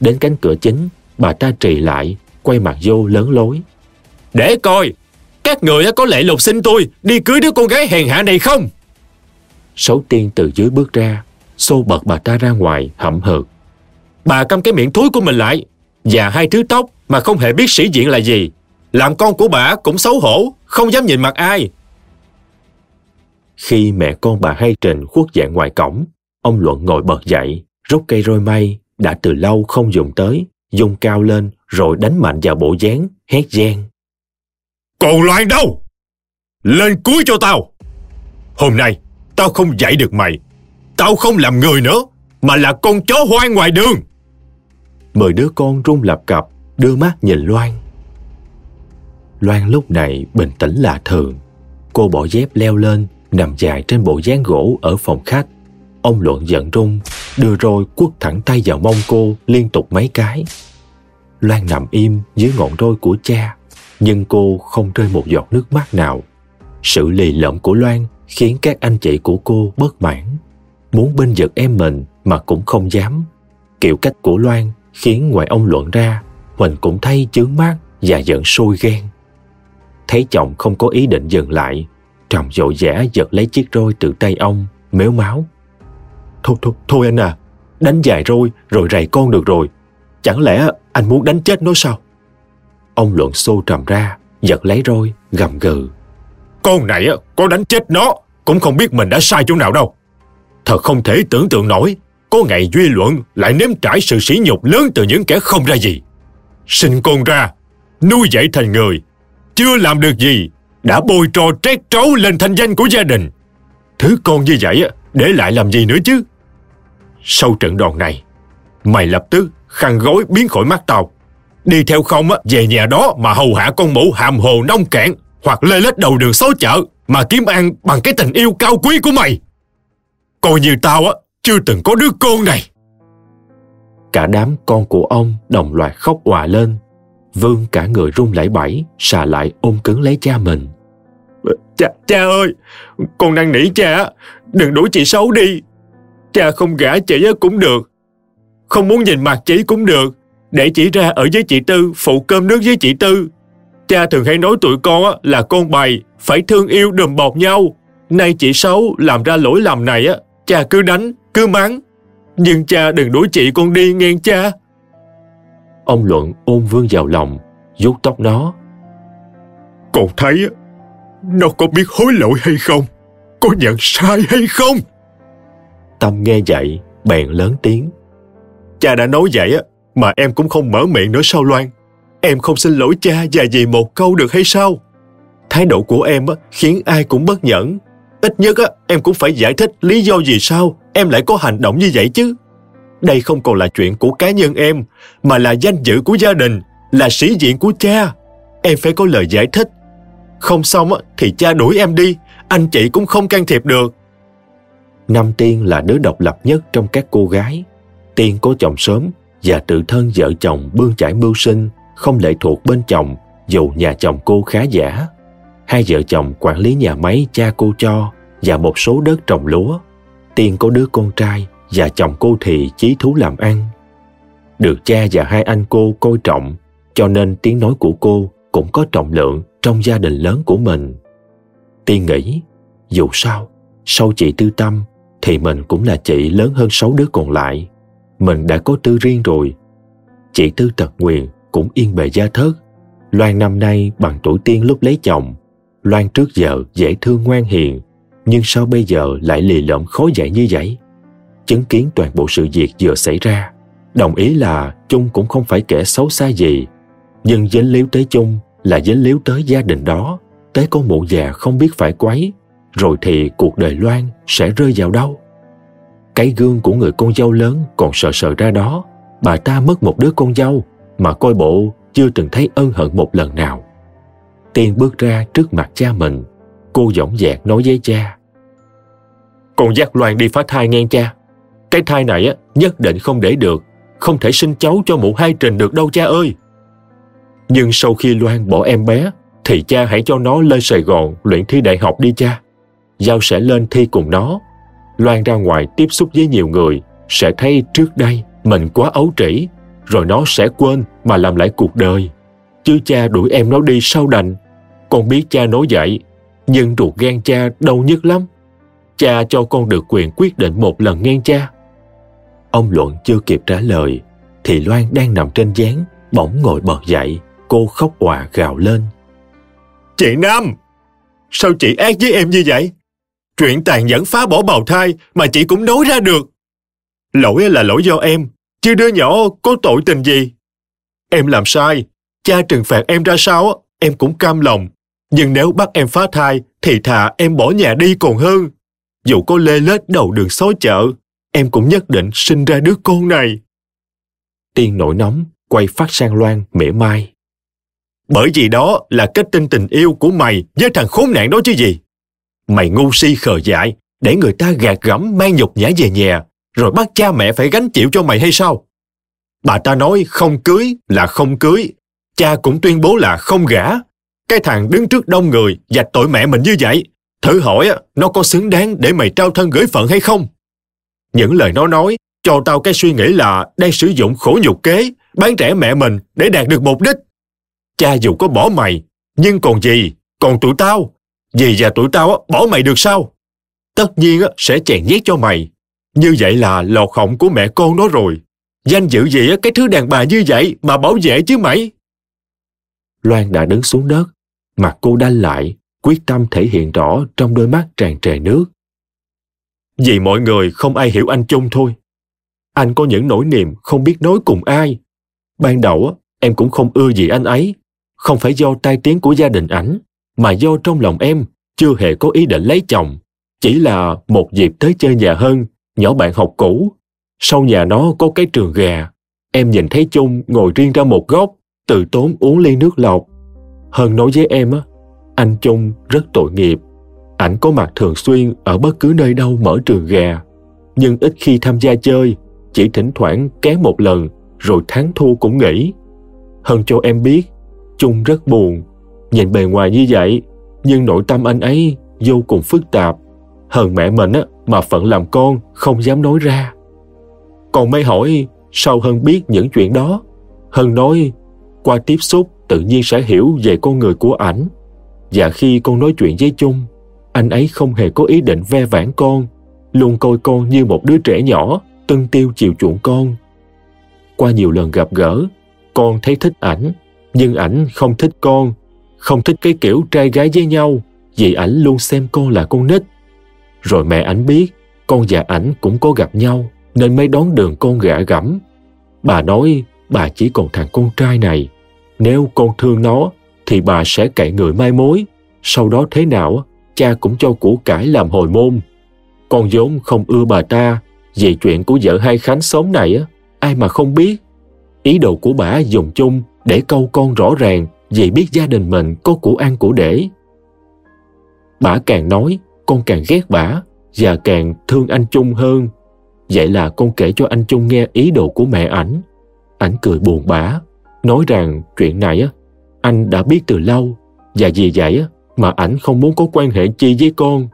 Đến cánh cửa chính, bà ta trì lại, quay mặt vô lớn lối. Để coi, các người có lệ lục xin tôi đi cưới đứa con gái hèn hạ này không? Sáu tiên từ dưới bước ra, xô bật bà ta ra ngoài hậm hực. Bà câm cái miệng thúi của mình lại, và hai thứ tóc mà không hề biết sĩ diện là gì. Làm con của bà cũng xấu hổ, không dám nhìn mặt ai. Khi mẹ con bà Hai Trình khuất dạng ngoài cổng, ông Luận ngồi bật dậy, rút cây roi mây đã từ lâu không dùng tới, dùng cao lên rồi đánh mạnh vào bộ dáng, hét gian. Còn Loan đâu? Lên cuối cho tao! Hôm nay, tao không dạy được mày. Tao không làm người nữa, mà là con chó hoang ngoài đường. Mười đứa con run lập cập, đưa mắt nhìn Loan. Loan lúc này bình tĩnh lạ thường. Cô bỏ dép leo lên, nằm dài trên bộ dáng gỗ ở phòng khách. Ông Luận giận rung, đưa rồi quất thẳng tay vào mông cô liên tục mấy cái. Loan nằm im dưới ngọn roi của cha, nhưng cô không rơi một giọt nước mắt nào. Sự lì lợm của Loan khiến các anh chị của cô bất mãn. Muốn bên giật em mình mà cũng không dám. Kiểu cách của Loan khiến ngoài ông Luận ra, Huỳnh cũng thấy chướng mắt và giận sôi ghen. Thấy chồng không có ý định dừng lại, chồng dội dã giật lấy chiếc roi từ tay ông, méo máu. Thôi, thôi, thôi anh à, đánh dài roi rồi rầy con được rồi. Chẳng lẽ anh muốn đánh chết nó sao? Ông luận xô trầm ra, giật lấy roi, gầm gừ. Con này có đánh chết nó, cũng không biết mình đã sai chỗ nào đâu. Thật không thể tưởng tượng nổi, có ngày duy luận lại nếm trải sự sỉ nhục lớn từ những kẻ không ra gì. Sinh con ra, nuôi dạy thành người, chưa làm được gì, đã bôi trò trét trấu lên thanh danh của gia đình. Thứ con như vậy để lại làm gì nữa chứ? Sau trận đòn này, mày lập tức khăn gối biến khỏi mắt tao. Đi theo không về nhà đó mà hầu hạ con mụ hàm hồ nông cạn hoặc lê lết đầu đường xó chợ mà kiếm ăn bằng cái tình yêu cao quý của mày. Coi như tao á chưa từng có đứa con này. Cả đám con của ông đồng loạt khóc òa lên. Vương cả người run lẩy bẩy, xà lại ôm cứng lấy cha mình. Cha, cha ơi, con đang nỉ cha, đừng đuổi chị xấu đi. Cha không gả chị cũng được. Không muốn nhìn mặt chị cũng được. Để chị ra ở với chị Tư, phụ cơm nước với chị Tư. Cha thường hay nói tụi con là con bày, phải thương yêu đùm bọc nhau. Nay chị xấu làm ra lỗi lầm này á, cha cứ đánh, cứ mắng. Nhưng cha đừng đuổi chị con đi nghe cha. Ông Luận ôm Vương vào lòng, vuốt tóc nó. Con thấy nó có biết hối lỗi hay không? Có nhận sai hay không? Tâm nghe vậy, bèn lớn tiếng. Cha đã nói vậy á, mà em cũng không mở miệng nữa sao Loan? Em không xin lỗi cha và dì một câu được hay sao? Thái độ của em á, khiến ai cũng bất nhẫn. Ít nhất á, em cũng phải giải thích lý do gì sao em lại có hành động như vậy chứ. Đây không còn là chuyện của cá nhân em, mà là danh dự của gia đình, là sĩ diện của cha. Em phải có lời giải thích. Không xong thì cha đuổi em đi, anh chị cũng không can thiệp được. Nam Tiên là đứa độc lập nhất trong các cô gái. Tiên có chồng sớm và tự thân vợ chồng bươn chải mưu sinh, không lệ thuộc bên chồng dù nhà chồng cô khá giả. Hai vợ chồng quản lý nhà máy cha cô cho và một số đất trồng lúa. Tiên có đứa con trai và chồng cô thì chí thú làm ăn. Được cha và hai anh cô coi trọng, cho nên tiếng nói của cô cũng có trọng lượng trong gia đình lớn của mình. Tiên nghĩ, dù sao, sau chị Tư Tâm thì mình cũng là chị lớn hơn sáu đứa còn lại. Mình đã có tư riêng rồi. Chị Tư Tật Nguyền cũng yên bề gia thất. Loan năm nay bằng tuổi tiên lúc lấy chồng. Loan trước giờ dễ thương ngoan hiền, nhưng sao bây giờ lại lì lợm khó dạy như vậy? chứng kiến toàn bộ sự việc vừa xảy ra đồng ý là chung cũng không phải kẻ xấu xa gì nhưng dính líu tới chung là dính líu tới gia đình đó tới con mụ già không biết phải quấy rồi thì cuộc đời loan sẽ rơi vào đâu cái gương của người con dâu lớn còn sợ sợ ra đó bà ta mất một đứa con dâu mà coi bộ chưa từng thấy ân hận một lần nào tiên bước ra trước mặt cha mình cô dõng dạc nói với cha con dắt loan đi phá thai nghe cha cái thai này á, nhất định không để được, không thể sinh cháu cho mụ hai trình được đâu cha ơi. Nhưng sau khi Loan bỏ em bé, thì cha hãy cho nó lên Sài Gòn luyện thi đại học đi cha. Giao sẽ lên thi cùng nó. Loan ra ngoài tiếp xúc với nhiều người, sẽ thấy trước đây mình quá ấu trĩ, rồi nó sẽ quên mà làm lại cuộc đời. Chứ cha đuổi em nó đi sao đành. Con biết cha nói vậy, nhưng ruột gan cha đau nhất lắm. cha cho con được quyền quyết định một lần ngang cha ông luận chưa kịp trả lời thì loan đang nằm trên gián bỗng ngồi bật dậy cô khóc hòa gào lên chị nam sao chị ác với em như vậy chuyện tàn nhẫn phá bỏ bào thai mà chị cũng nói ra được. Lỗi là lỗi do em, chứ đứa nhỏ có tội tình gì? Em làm sai, cha trừng phạt em ra sao em cũng cam lòng. Nhưng nếu bắt em phá thai thì thà em bỏ nhà đi còn hơn. Dù có lê lết đầu đường xó chợ, em cũng nhất định sinh ra đứa con này. Tiên nổi nóng, quay phát sang loan, mỉa mai. Bởi vì đó là kết tinh tình yêu của mày với thằng khốn nạn đó chứ gì? Mày ngu si khờ dại, để người ta gạt gẫm mang nhục nhã về nhà, rồi bắt cha mẹ phải gánh chịu cho mày hay sao? Bà ta nói không cưới là không cưới, cha cũng tuyên bố là không gả. Cái thằng đứng trước đông người dạch tội mẹ mình như vậy, thử hỏi nó có xứng đáng để mày trao thân gửi phận hay không? Những lời nó nói, cho tao cái suy nghĩ là đang sử dụng khổ nhục kế, bán rẻ mẹ mình để đạt được mục đích. Cha dù có bỏ mày, nhưng còn gì? Còn tụi tao về già tuổi tao bỏ mày được sao? Tất nhiên sẽ chèn nhét cho mày. Như vậy là lọt khổng của mẹ con nó rồi. Danh dự gì cái thứ đàn bà như vậy mà bảo vệ chứ mày? Loan đã đứng xuống đất. Mặt cô đanh lại, quyết tâm thể hiện rõ trong đôi mắt tràn trề nước. Vì mọi người không ai hiểu anh chung thôi. Anh có những nỗi niềm không biết nói cùng ai. Ban đầu em cũng không ưa gì anh ấy. Không phải do tai tiếng của gia đình ảnh mà do trong lòng em chưa hề có ý định lấy chồng chỉ là một dịp tới chơi nhà hơn nhỏ bạn học cũ sau nhà nó có cái trường gà em nhìn thấy chung ngồi riêng ra một góc tự tốn uống ly nước lọc hơn nói với em á anh Chung rất tội nghiệp. Ảnh có mặt thường xuyên ở bất cứ nơi đâu mở trường gà, nhưng ít khi tham gia chơi, chỉ thỉnh thoảng ké một lần rồi thắng thua cũng nghỉ. Hơn cho em biết, Chung rất buồn. Nhìn bề ngoài như vậy, nhưng nội tâm anh ấy vô cùng phức tạp. Hơn mẹ mình á, mà phận làm con không dám nói ra. Còn mấy hỏi sao Hân biết những chuyện đó? Hân nói qua tiếp xúc tự nhiên sẽ hiểu về con người của ảnh và khi con nói chuyện với Chung, anh ấy không hề có ý định ve vãn con, luôn coi con như một đứa trẻ nhỏ, tân tiêu chiều chuộng con. Qua nhiều lần gặp gỡ, con thấy thích ảnh, nhưng ảnh không thích con, không thích cái kiểu trai gái với nhau, vì ảnh luôn xem cô là con nít. Rồi mẹ ảnh biết, con và ảnh cũng có gặp nhau, nên mới đón đường con gạ gẫm. Bà nói, bà chỉ còn thằng con trai này. Nếu con thương nó, thì bà sẽ cậy người mai mối. Sau đó thế nào, cha cũng cho củ cải làm hồi môn. Con vốn không ưa bà ta, về chuyện của vợ hai Khánh sống này, ai mà không biết. Ý đồ của bà dùng chung để câu con rõ ràng vì biết gia đình mình có củ ăn củ để. Bà càng nói, con càng ghét bà và càng thương anh Trung hơn. Vậy là con kể cho anh Trung nghe ý đồ của mẹ ảnh. Ảnh cười buồn bã, nói rằng chuyện này anh đã biết từ lâu và vì vậy mà ảnh không muốn có quan hệ chi với con.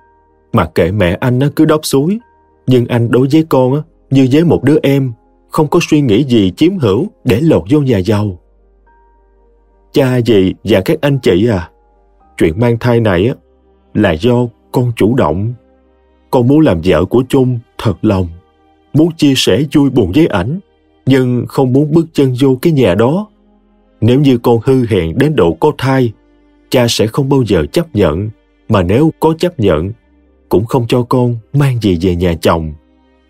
Mà kệ mẹ anh cứ đốc suối. Nhưng anh đối với con như với một đứa em, không có suy nghĩ gì chiếm hữu để lột vô nhà giàu. Cha dì và các anh chị à, chuyện mang thai này là do con chủ động. Con muốn làm vợ của Trung thật lòng, muốn chia sẻ vui buồn với ảnh, nhưng không muốn bước chân vô cái nhà đó nếu như con hư hẹn đến độ có thai, cha sẽ không bao giờ chấp nhận, mà nếu có chấp nhận, cũng không cho con mang gì về nhà chồng.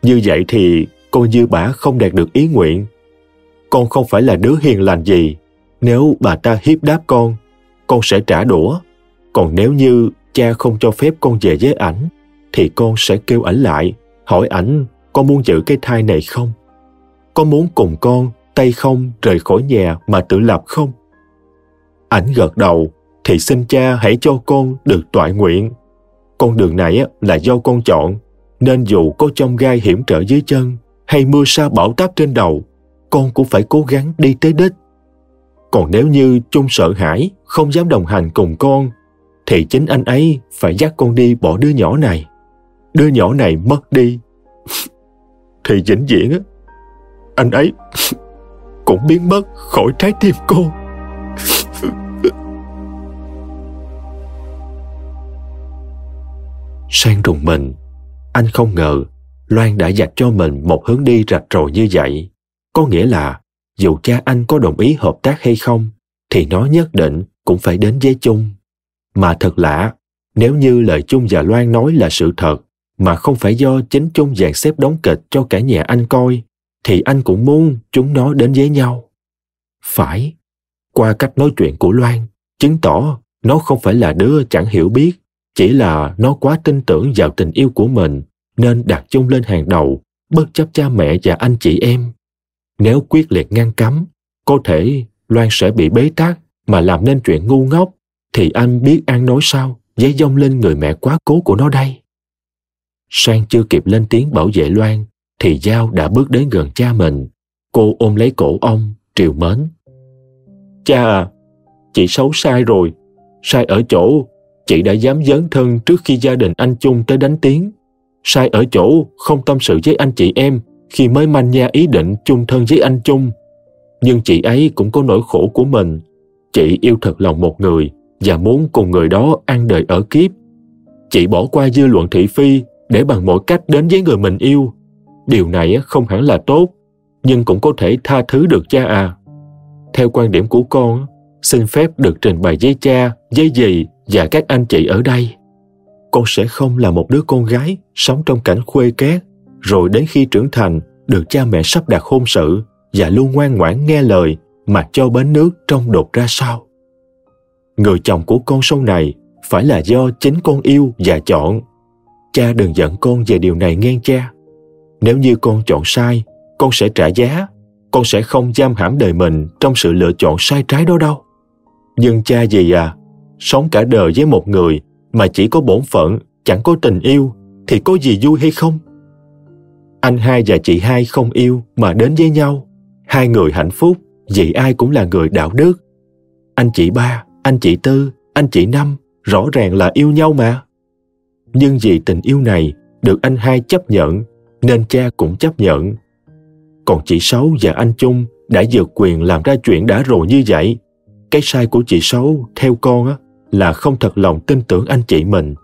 Như vậy thì con dư bả không đạt được ý nguyện. Con không phải là đứa hiền lành gì. Nếu bà ta hiếp đáp con, con sẽ trả đũa. Còn nếu như cha không cho phép con về với ảnh, thì con sẽ kêu ảnh lại, hỏi ảnh con muốn giữ cái thai này không? Con muốn cùng con tay không rời khỏi nhà mà tự lập không? Ảnh gật đầu, thì xin cha hãy cho con được toại nguyện. Con đường này là do con chọn, nên dù có trong gai hiểm trở dưới chân hay mưa sa bão táp trên đầu, con cũng phải cố gắng đi tới đích. Còn nếu như chung sợ hãi, không dám đồng hành cùng con, thì chính anh ấy phải dắt con đi bỏ đứa nhỏ này. Đứa nhỏ này mất đi. thì vĩnh viễn anh ấy cũng biến mất khỏi trái tim cô sang rùng mình anh không ngờ Loan đã dạch cho mình một hướng đi rạch ròi như vậy. Có nghĩa là dù cha anh có đồng ý hợp tác hay không thì nó nhất định cũng phải đến với chung. Mà thật lạ, nếu như lời Chung và Loan nói là sự thật mà không phải do chính Chung dàn xếp đóng kịch cho cả nhà anh coi thì anh cũng muốn chúng nó đến với nhau. Phải, qua cách nói chuyện của Loan, chứng tỏ nó không phải là đứa chẳng hiểu biết, chỉ là nó quá tin tưởng vào tình yêu của mình nên đặt chung lên hàng đầu, bất chấp cha mẹ và anh chị em. Nếu quyết liệt ngăn cấm, có thể Loan sẽ bị bế tắc mà làm nên chuyện ngu ngốc, thì anh biết ăn nói sao dấy dông lên người mẹ quá cố của nó đây. Sang chưa kịp lên tiếng bảo vệ Loan, thì Giao đã bước đến gần cha mình. Cô ôm lấy cổ ông, triều mến. Cha à, chị xấu sai rồi. Sai ở chỗ, chị đã dám dấn thân trước khi gia đình anh Chung tới đánh tiếng. Sai ở chỗ không tâm sự với anh chị em khi mới manh nha ý định chung thân với anh trung Nhưng chị ấy cũng có nỗi khổ của mình. Chị yêu thật lòng một người và muốn cùng người đó ăn đời ở kiếp. Chị bỏ qua dư luận thị phi để bằng mọi cách đến với người mình yêu. Điều này không hẳn là tốt, nhưng cũng có thể tha thứ được cha à. Theo quan điểm của con, xin phép được trình bày với cha, với dì và các anh chị ở đây. Con sẽ không là một đứa con gái sống trong cảnh khuê két rồi đến khi trưởng thành được cha mẹ sắp đặt hôn sự và luôn ngoan ngoãn nghe lời mà cho bến nước trong đột ra sao. Người chồng của con sau này phải là do chính con yêu và chọn. Cha đừng giận con về điều này nghe cha. Nếu như con chọn sai, con sẽ trả giá. Con sẽ không giam hãm đời mình trong sự lựa chọn sai trái đó đâu. Nhưng cha gì à, sống cả đời với một người mà chỉ có bổn phận, chẳng có tình yêu, thì có gì vui hay không? Anh hai và chị hai không yêu mà đến với nhau. Hai người hạnh phúc vì ai cũng là người đạo đức. Anh chị ba, anh chị tư, anh chị năm rõ ràng là yêu nhau mà. Nhưng vì tình yêu này được anh hai chấp nhận nên cha cũng chấp nhận. Còn chị Sáu và anh Trung đã vượt quyền làm ra chuyện đã rồi như vậy. Cái sai của chị Sáu, theo con á, là không thật lòng tin tưởng anh chị mình.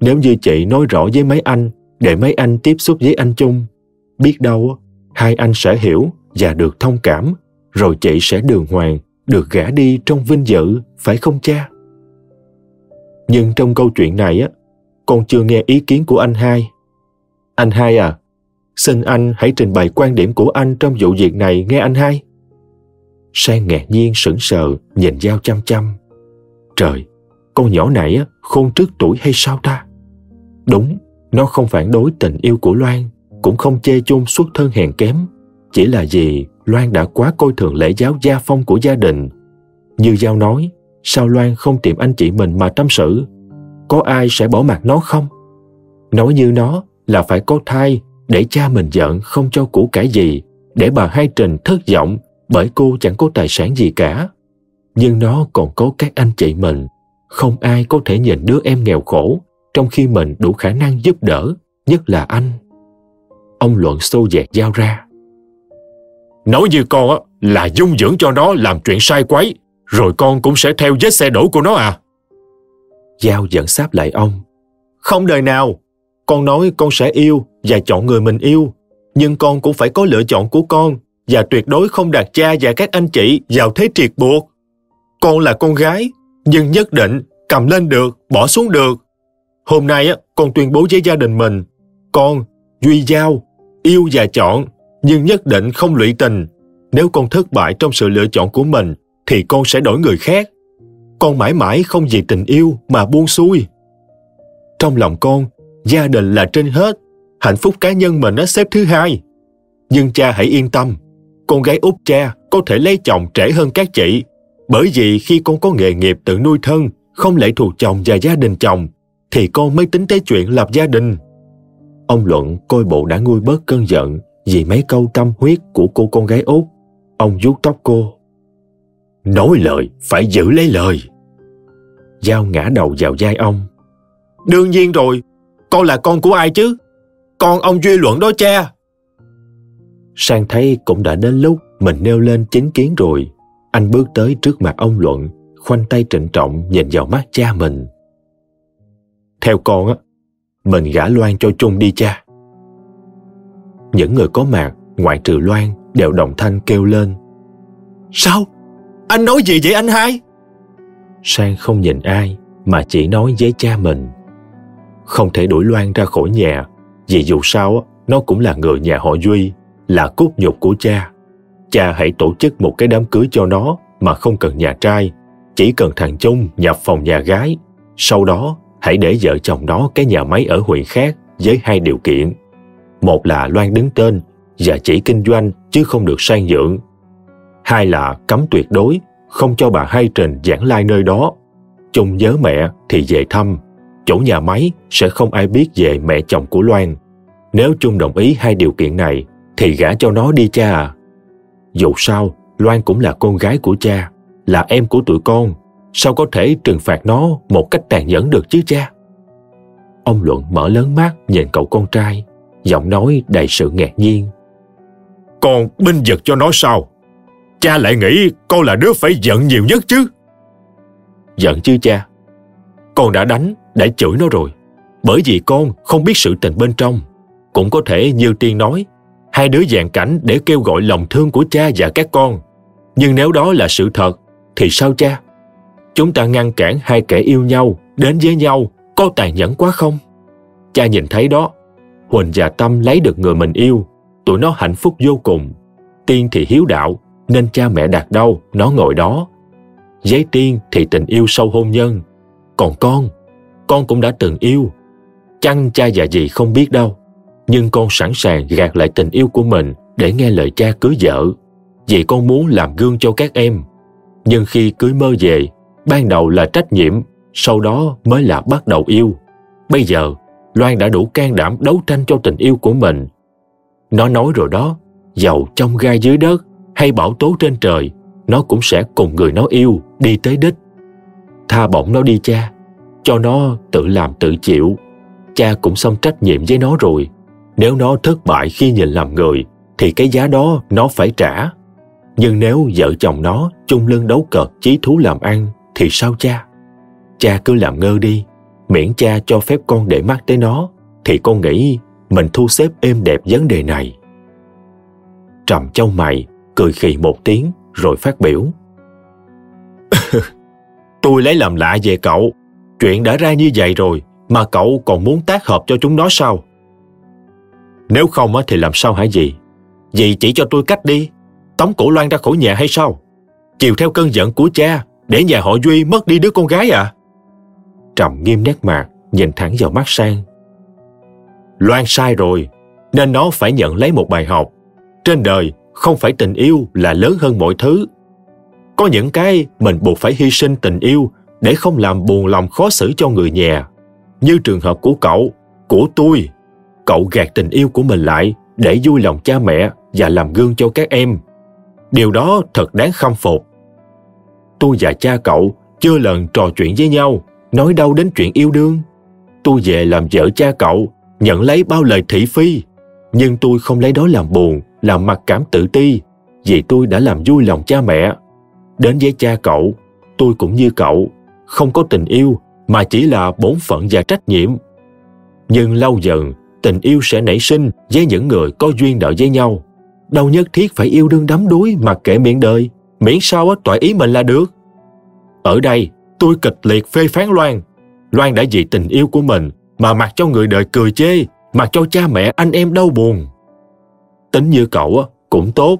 Nếu như chị nói rõ với mấy anh để mấy anh tiếp xúc với anh Trung, biết đâu hai anh sẽ hiểu và được thông cảm, rồi chị sẽ đường hoàng, được gả đi trong vinh dự, phải không cha? Nhưng trong câu chuyện này á, con chưa nghe ý kiến của anh hai. Anh hai à, xin anh hãy trình bày quan điểm của anh trong vụ việc này nghe anh hai. Sang ngạc nhiên sững sờ nhìn dao chăm chăm. Trời, con nhỏ này á, khôn trước tuổi hay sao ta? Đúng, nó không phản đối tình yêu của Loan, cũng không chê chôn xuất thân hèn kém. Chỉ là vì Loan đã quá coi thường lễ giáo gia phong của gia đình. Như Giao nói, sao Loan không tìm anh chị mình mà tâm sự? Có ai sẽ bỏ mặt nó không? Nói như nó là phải có thai để cha mình giận không cho củ cải gì, để bà Hai Trình thất vọng bởi cô chẳng có tài sản gì cả. Nhưng nó còn có các anh chị mình, không ai có thể nhìn đứa em nghèo khổ trong khi mình đủ khả năng giúp đỡ, nhất là anh. Ông luận xô dẹt giao ra. Nói như con á, là dung dưỡng cho nó làm chuyện sai quấy, rồi con cũng sẽ theo vết xe đổ của nó à? Giao giận sáp lại ông. Không đời nào, con nói con sẽ yêu và chọn người mình yêu, nhưng con cũng phải có lựa chọn của con và tuyệt đối không đặt cha và các anh chị vào thế triệt buộc. Con là con gái, nhưng nhất định cầm lên được, bỏ xuống được. Hôm nay con tuyên bố với gia đình mình, con, Duy Giao, yêu và chọn, nhưng nhất định không lụy tình. Nếu con thất bại trong sự lựa chọn của mình, thì con sẽ đổi người khác. Con mãi mãi không vì tình yêu mà buông xuôi. Trong lòng con, gia đình là trên hết, hạnh phúc cá nhân mình nó xếp thứ hai. Nhưng cha hãy yên tâm, con gái út cha có thể lấy chồng trễ hơn các chị, bởi vì khi con có nghề nghiệp tự nuôi thân, không lệ thuộc chồng và gia đình chồng, thì con mới tính tới chuyện lập gia đình. Ông Luận coi bộ đã nguôi bớt cơn giận vì mấy câu tâm huyết của cô con gái út. Ông vuốt tóc cô. Nói lời, phải giữ lấy lời. Giao ngã đầu vào vai ông. Đương nhiên rồi, con là con của ai chứ? Con ông Duy Luận đó cha. Sang thấy cũng đã đến lúc mình nêu lên chính kiến rồi. Anh bước tới trước mặt ông Luận, khoanh tay trịnh trọng nhìn vào mắt cha mình. Theo con á, mình gả Loan cho Trung đi cha. Những người có mặt, ngoại trừ Loan, đều đồng thanh kêu lên. Sao? Anh nói gì vậy anh hai? Sang không nhìn ai, mà chỉ nói với cha mình. Không thể đuổi Loan ra khỏi nhà, vì dù sao nó cũng là người nhà họ Duy, là cốt nhục của cha. Cha hãy tổ chức một cái đám cưới cho nó mà không cần nhà trai, chỉ cần thằng Trung nhập phòng nhà gái. Sau đó, hãy để vợ chồng đó cái nhà máy ở huyện khác với hai điều kiện. Một là Loan đứng tên và chỉ kinh doanh chứ không được sang dưỡng. Hai là cấm tuyệt đối, không cho bà Hai Trình giảng lai nơi đó. chung nhớ mẹ thì về thăm, chỗ nhà máy sẽ không ai biết về mẹ chồng của Loan. Nếu Trung đồng ý hai điều kiện này, thì gả cho nó đi cha à. Dù sao, Loan cũng là con gái của cha, là em của tụi con. Sao có thể trừng phạt nó một cách tàn nhẫn được chứ cha? Ông Luận mở lớn mắt nhìn cậu con trai, giọng nói đầy sự ngạc nhiên. Con binh vực cho nó sao? Cha lại nghĩ con là đứa phải giận nhiều nhất chứ? Giận chứ cha. Con đã đánh, đã chửi nó rồi. Bởi vì con không biết sự tình bên trong. Cũng có thể như Tiên nói, hai đứa dàn cảnh để kêu gọi lòng thương của cha và các con. Nhưng nếu đó là sự thật, thì sao cha? Chúng ta ngăn cản hai kẻ yêu nhau đến với nhau có tàn nhẫn quá không? Cha nhìn thấy đó, Huỳnh và Tâm lấy được người mình yêu, tụi nó hạnh phúc vô cùng. Tiên thì hiếu đạo, nên cha mẹ đặt đâu, nó ngồi đó. Giấy tiên thì tình yêu sâu hôn nhân. Còn con, con cũng đã từng yêu. Chăng cha và dì không biết đâu. Nhưng con sẵn sàng gạt lại tình yêu của mình để nghe lời cha cưới vợ. Vì con muốn làm gương cho các em. Nhưng khi cưới mơ về, ban đầu là trách nhiệm, sau đó mới là bắt đầu yêu. Bây giờ, Loan đã đủ can đảm đấu tranh cho tình yêu của mình. Nó nói rồi đó, giàu trong gai dưới đất hay bão tố trên trời, nó cũng sẽ cùng người nó yêu đi tới đích. Tha bổng nó đi cha, cho nó tự làm tự chịu. Cha cũng xong trách nhiệm với nó rồi. Nếu nó thất bại khi nhìn làm người, thì cái giá đó nó phải trả. Nhưng nếu vợ chồng nó chung lưng đấu cợt chí thú làm ăn, thì sao cha? Cha cứ làm ngơ đi, miễn cha cho phép con để mắt tới nó, thì con nghĩ mình thu xếp êm đẹp vấn đề này. Trầm châu mày, cười khì một tiếng rồi phát biểu. Tôi lấy làm lạ về cậu. Chuyện đã ra như vậy rồi mà cậu còn muốn tác hợp cho chúng nó sao? Nếu không thì làm sao hả gì? Dì chỉ cho tôi cách đi. Tống cổ loan ra khỏi nhà hay sao? Chiều theo cơn giận của cha để nhà họ Duy mất đi đứa con gái à? Trầm nghiêm nét mặt, nhìn thẳng vào mắt sang. Loan sai rồi, nên nó phải nhận lấy một bài học. Trên đời không phải tình yêu là lớn hơn mọi thứ có những cái mình buộc phải hy sinh tình yêu để không làm buồn lòng khó xử cho người nhà như trường hợp của cậu của tôi cậu gạt tình yêu của mình lại để vui lòng cha mẹ và làm gương cho các em điều đó thật đáng khâm phục tôi và cha cậu chưa lần trò chuyện với nhau nói đâu đến chuyện yêu đương tôi về làm vợ cha cậu nhận lấy bao lời thị phi nhưng tôi không lấy đó làm buồn làm mặc cảm tự ti vì tôi đã làm vui lòng cha mẹ. Đến với cha cậu, tôi cũng như cậu, không có tình yêu mà chỉ là bổn phận và trách nhiệm. Nhưng lâu dần, tình yêu sẽ nảy sinh với những người có duyên nợ với nhau. Đâu nhất thiết phải yêu đương đắm đuối mà kệ miệng đời, miễn sao tỏa ý mình là được. Ở đây, tôi kịch liệt phê phán Loan. Loan đã vì tình yêu của mình mà mặc cho người đời cười chê, mặc cho cha mẹ anh em đau buồn tính như cậu cũng tốt.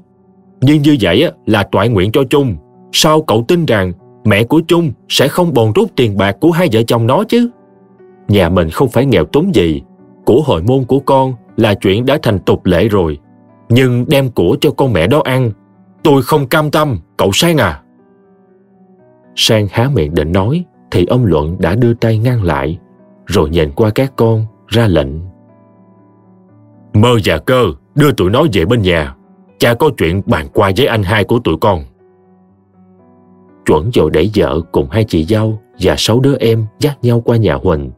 Nhưng như vậy là toại nguyện cho Trung. Sao cậu tin rằng mẹ của Trung sẽ không bòn rút tiền bạc của hai vợ chồng nó chứ? Nhà mình không phải nghèo túng gì. Của hồi môn của con là chuyện đã thành tục lệ rồi. Nhưng đem của cho con mẹ đó ăn, tôi không cam tâm, cậu Sang à. Sang há miệng định nói, thì ông Luận đã đưa tay ngăn lại, rồi nhìn qua các con, ra lệnh. Mơ và cơ, đưa tụi nó về bên nhà. Cha có chuyện bàn qua với anh hai của tụi con. Chuẩn rồi đẩy vợ cùng hai chị dâu và sáu đứa em dắt nhau qua nhà Huỳnh.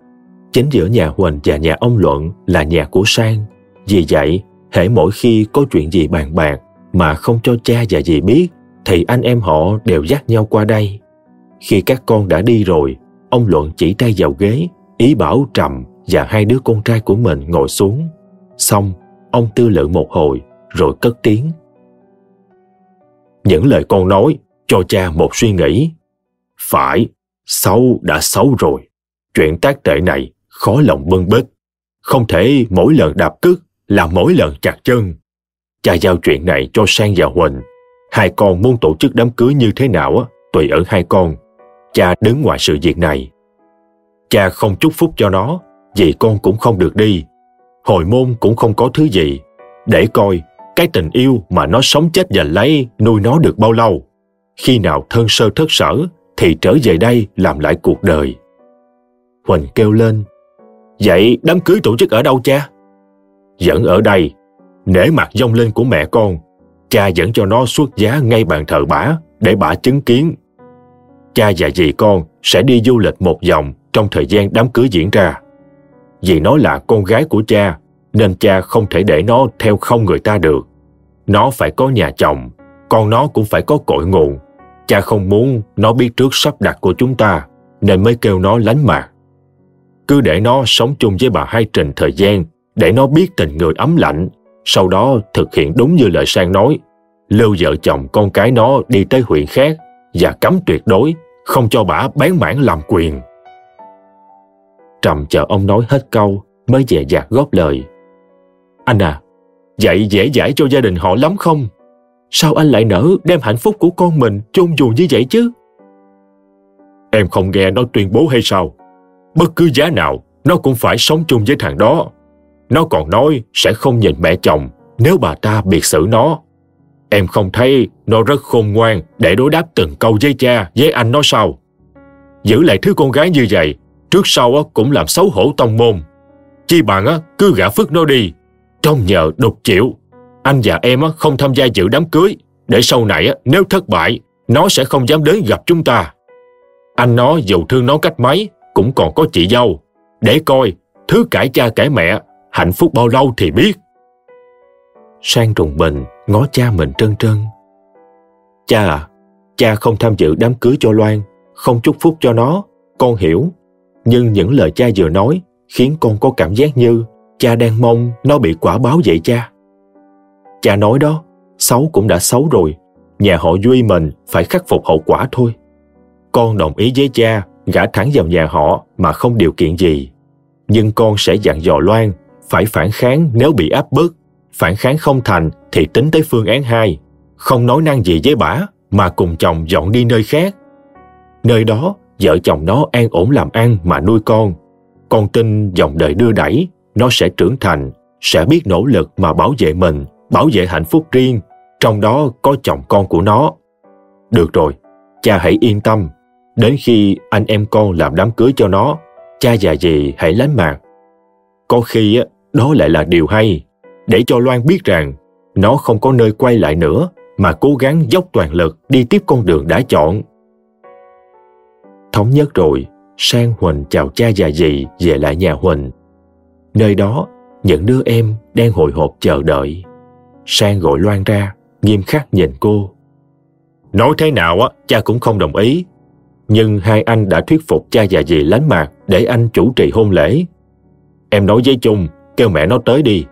Chính giữa nhà Huỳnh và nhà ông Luận là nhà của Sang. Vì vậy, hễ mỗi khi có chuyện gì bàn bạc mà không cho cha và dì biết, thì anh em họ đều dắt nhau qua đây. Khi các con đã đi rồi, ông Luận chỉ tay vào ghế, ý bảo Trầm và hai đứa con trai của mình ngồi xuống. Xong, ông tư lự một hồi, rồi cất tiếng. Những lời con nói cho cha một suy nghĩ. Phải, xấu đã xấu rồi. Chuyện tác tệ này khó lòng bưng bít. Không thể mỗi lần đạp cước là mỗi lần chặt chân. Cha giao chuyện này cho Sang và Huỳnh. Hai con muốn tổ chức đám cưới như thế nào á, tùy ở hai con. Cha đứng ngoài sự việc này. Cha không chúc phúc cho nó, vì con cũng không được đi. Hồi môn cũng không có thứ gì. Để coi cái tình yêu mà nó sống chết giành lấy nuôi nó được bao lâu. Khi nào thân sơ thất sở thì trở về đây làm lại cuộc đời. Huỳnh kêu lên. Vậy đám cưới tổ chức ở đâu cha? Vẫn ở đây. Nể mặt dông lên của mẹ con. Cha dẫn cho nó xuất giá ngay bàn thờ bả để bả chứng kiến. Cha và dì con sẽ đi du lịch một vòng trong thời gian đám cưới diễn ra. Vì nó là con gái của cha, nên cha không thể để nó theo không người ta được. Nó phải có nhà chồng, con nó cũng phải có cội nguồn. Cha không muốn nó biết trước sắp đặt của chúng ta, nên mới kêu nó lánh mặt. Cứ để nó sống chung với bà Hai Trình thời gian, để nó biết tình người ấm lạnh, sau đó thực hiện đúng như lời Sang nói, lưu vợ chồng con cái nó đi tới huyện khác và cấm tuyệt đối không cho bà bán mãn làm quyền. Trầm chờ ông nói hết câu mới dè dặt góp lời. Anh à, vậy dễ dãi cho gia đình họ lắm không? Sao anh lại nỡ đem hạnh phúc của con mình chôn vùi như vậy chứ? Em không nghe nó tuyên bố hay sao? Bất cứ giá nào, nó cũng phải sống chung với thằng đó. Nó còn nói sẽ không nhìn mẹ chồng nếu bà ta biệt xử nó. Em không thấy nó rất khôn ngoan để đối đáp từng câu với cha, với anh nó sao? Giữ lại thứ con gái như vậy, trước sau cũng làm xấu hổ tông môn. Chi bạn cứ gã phức nó đi, trông nhờ đục chịu. Anh và em không tham gia dự đám cưới, để sau này nếu thất bại, nó sẽ không dám đến gặp chúng ta. Anh nó dù thương nó cách mấy, cũng còn có chị dâu. Để coi, thứ cãi cha cãi mẹ, hạnh phúc bao lâu thì biết. Sang trùng bình, ngó cha mình trân trân. Cha à, cha không tham dự đám cưới cho Loan, không chúc phúc cho nó, con hiểu. Nhưng những lời cha vừa nói khiến con có cảm giác như cha đang mong nó bị quả báo vậy cha. Cha nói đó, xấu cũng đã xấu rồi, nhà họ Duy mình phải khắc phục hậu quả thôi. Con đồng ý với cha gả thẳng vào nhà họ mà không điều kiện gì. Nhưng con sẽ dặn dò Loan phải phản kháng nếu bị áp bức. Phản kháng không thành thì tính tới phương án 2. Không nói năng gì với bả mà cùng chồng dọn đi nơi khác. Nơi đó, vợ chồng nó an ổn làm ăn mà nuôi con. Con tin dòng đời đưa đẩy, nó sẽ trưởng thành, sẽ biết nỗ lực mà bảo vệ mình, bảo vệ hạnh phúc riêng, trong đó có chồng con của nó. Được rồi, cha hãy yên tâm, Đến khi anh em con làm đám cưới cho nó, cha già gì hãy lánh mặt. Có khi đó lại là điều hay, để cho Loan biết rằng nó không có nơi quay lại nữa mà cố gắng dốc toàn lực đi tiếp con đường đã chọn. Thống nhất rồi, Sang Huỳnh chào cha già dì về lại nhà Huỳnh. Nơi đó, những đứa em đang hồi hộp chờ đợi. Sang gọi Loan ra, nghiêm khắc nhìn cô. Nói thế nào á, cha cũng không đồng ý nhưng hai anh đã thuyết phục cha già dì lánh mặt để anh chủ trì hôn lễ. Em nói với Trung, kêu mẹ nó tới đi.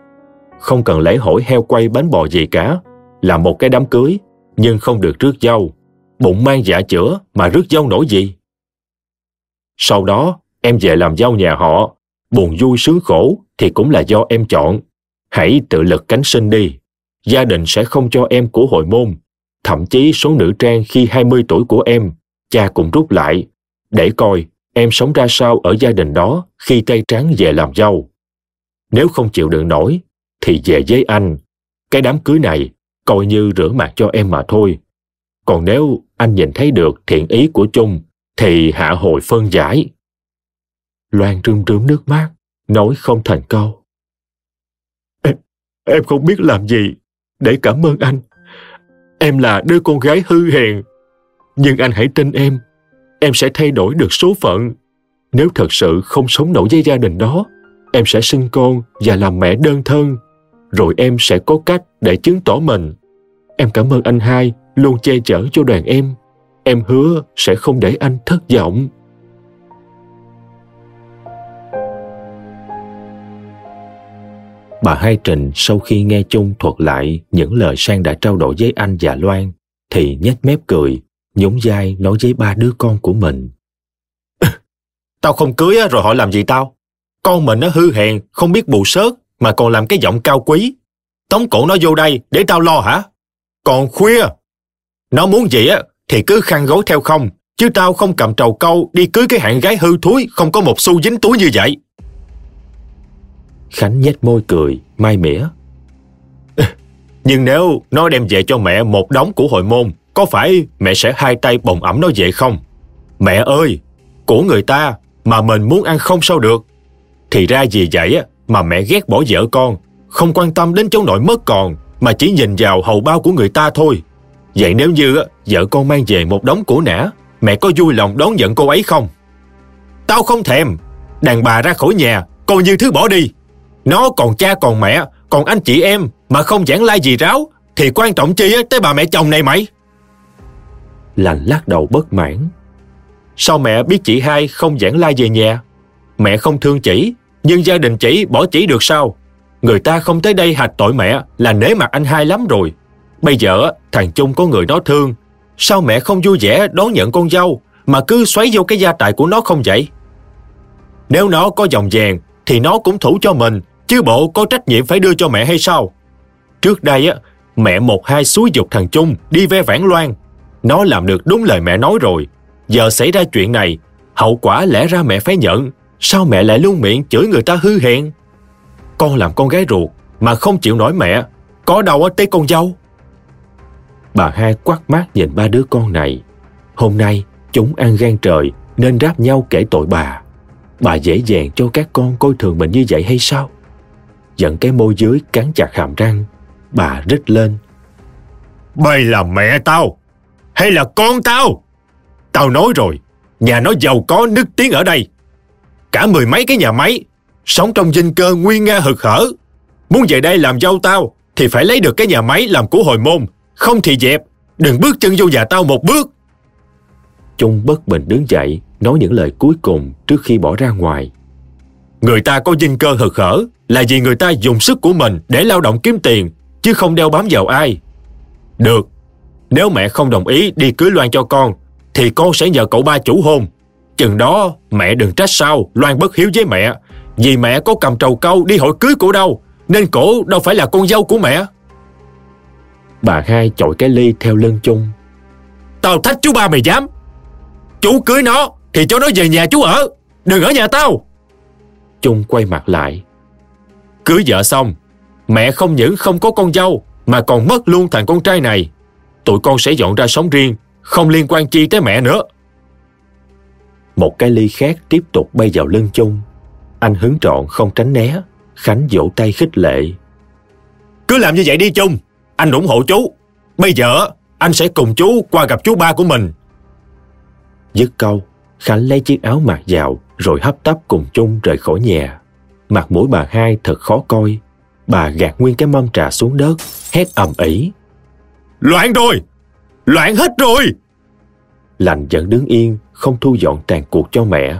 Không cần lễ hỏi heo quay bánh bò gì cả. Là một cái đám cưới, nhưng không được rước dâu. Bụng mang dạ chữa mà rước dâu nổi gì. Sau đó, em về làm dâu nhà họ. Buồn vui sướng khổ thì cũng là do em chọn. Hãy tự lực cánh sinh đi. Gia đình sẽ không cho em của hội môn. Thậm chí số nữ trang khi 20 tuổi của em cha cũng rút lại để coi em sống ra sao ở gia đình đó khi tay trắng về làm dâu. Nếu không chịu đựng nổi, thì về với anh. Cái đám cưới này coi như rửa mặt cho em mà thôi. Còn nếu anh nhìn thấy được thiện ý của Trung, thì hạ hồi phân giải. Loan rưng rướm nước mắt, nói không thành câu. Em, em không biết làm gì để cảm ơn anh. Em là đứa con gái hư hèn nhưng anh hãy tin em, em sẽ thay đổi được số phận. Nếu thật sự không sống nổi với gia đình đó, em sẽ sinh con và làm mẹ đơn thân. Rồi em sẽ có cách để chứng tỏ mình. Em cảm ơn anh hai luôn che chở cho đoàn em. Em hứa sẽ không để anh thất vọng. Bà Hai Trình sau khi nghe Chung thuật lại những lời Sang đã trao đổi với anh và Loan thì nhếch mép cười, nhún vai nói với ba đứa con của mình. tao không cưới rồi họ làm gì tao? Con mình nó hư hèn, không biết bù sớt mà còn làm cái giọng cao quý. Tống cổ nó vô đây để tao lo hả? Còn khuya, nó muốn gì á thì cứ khăn gối theo không, chứ tao không cầm trầu câu đi cưới cái hạng gái hư thúi không có một xu dính túi như vậy. Khánh nhếch môi cười, mai mỉa. Nhưng nếu nó đem về cho mẹ một đống của hội môn, có phải mẹ sẽ hai tay bồng ẩm nó về không? Mẹ ơi, của người ta mà mình muốn ăn không sao được. Thì ra vì vậy mà mẹ ghét bỏ vợ con, không quan tâm đến cháu nội mất còn, mà chỉ nhìn vào hầu bao của người ta thôi. Vậy nếu như vợ con mang về một đống củ nã, mẹ có vui lòng đón nhận cô ấy không? Tao không thèm. Đàn bà ra khỏi nhà, coi như thứ bỏ đi. Nó còn cha còn mẹ, còn anh chị em mà không giảng lai gì ráo, thì quan trọng chi tới bà mẹ chồng này mày? Lành lắc đầu bất mãn. Sao mẹ biết chị hai không giảng lai về nhà? Mẹ không thương chỉ, nhưng gia đình chỉ bỏ chỉ được sao? Người ta không tới đây hạch tội mẹ là nể mặt anh hai lắm rồi. Bây giờ thằng Trung có người nó thương, sao mẹ không vui vẻ đón nhận con dâu mà cứ xoáy vô cái gia tài của nó không vậy? Nếu nó có dòng vàng thì nó cũng thủ cho mình, chứ bộ có trách nhiệm phải đưa cho mẹ hay sao? Trước đây á, mẹ một hai suối dục thằng Trung đi ve vãn loan. Nó làm được đúng lời mẹ nói rồi. Giờ xảy ra chuyện này, hậu quả lẽ ra mẹ phải nhận. Sao mẹ lại luôn miệng chửi người ta hư hẹn? Con làm con gái ruột mà không chịu nổi mẹ, có đâu ở tới con dâu. Bà hai quát mát nhìn ba đứa con này. Hôm nay chúng ăn gan trời nên ráp nhau kể tội bà. Bà dễ dàng cho các con coi thường mình như vậy hay sao? Giận cái môi dưới cắn chặt hàm răng, bà rít lên. Bây là mẹ tao, hay là con tao? Tao nói rồi, nhà nó giàu có nức tiếng ở đây. Cả mười mấy cái nhà máy, sống trong dinh cơ nguyên nga hực hở. Muốn về đây làm dâu tao, thì phải lấy được cái nhà máy làm của hồi môn, không thì dẹp, đừng bước chân vô nhà tao một bước. Trung bất bình đứng dậy, nói những lời cuối cùng trước khi bỏ ra ngoài. Người ta có dinh cơ hực hở là vì người ta dùng sức của mình để lao động kiếm tiền, chứ không đeo bám vào ai. Được, nếu mẹ không đồng ý đi cưới Loan cho con, thì con sẽ nhờ cậu ba chủ hôn. Chừng đó mẹ đừng trách sao Loan bất hiếu với mẹ, vì mẹ có cầm trầu câu đi hội cưới của đâu, nên cổ đâu phải là con dâu của mẹ. Bà hai chọi cái ly theo lưng chung. Tao thách chú ba mày dám. Chú cưới nó thì cho nó về nhà chú ở, đừng ở nhà tao. Chung quay mặt lại. Cưới vợ xong, mẹ không những không có con dâu mà còn mất luôn thằng con trai này. Tụi con sẽ dọn ra sống riêng, không liên quan chi tới mẹ nữa. Một cái ly khác tiếp tục bay vào lưng chung. Anh hứng trọn không tránh né. Khánh vỗ tay khích lệ. Cứ làm như vậy đi chung, anh ủng hộ chú. Bây giờ anh sẽ cùng chú qua gặp chú ba của mình. Dứt câu, Khánh lấy chiếc áo mặc vào rồi hấp tấp cùng chung rời khỏi nhà. Mặt mũi bà hai thật khó coi. Bà gạt nguyên cái mâm trà xuống đất, hét ầm ĩ. Loạn rồi! Loạn hết rồi! Lành vẫn đứng yên, không thu dọn tàn cuộc cho mẹ.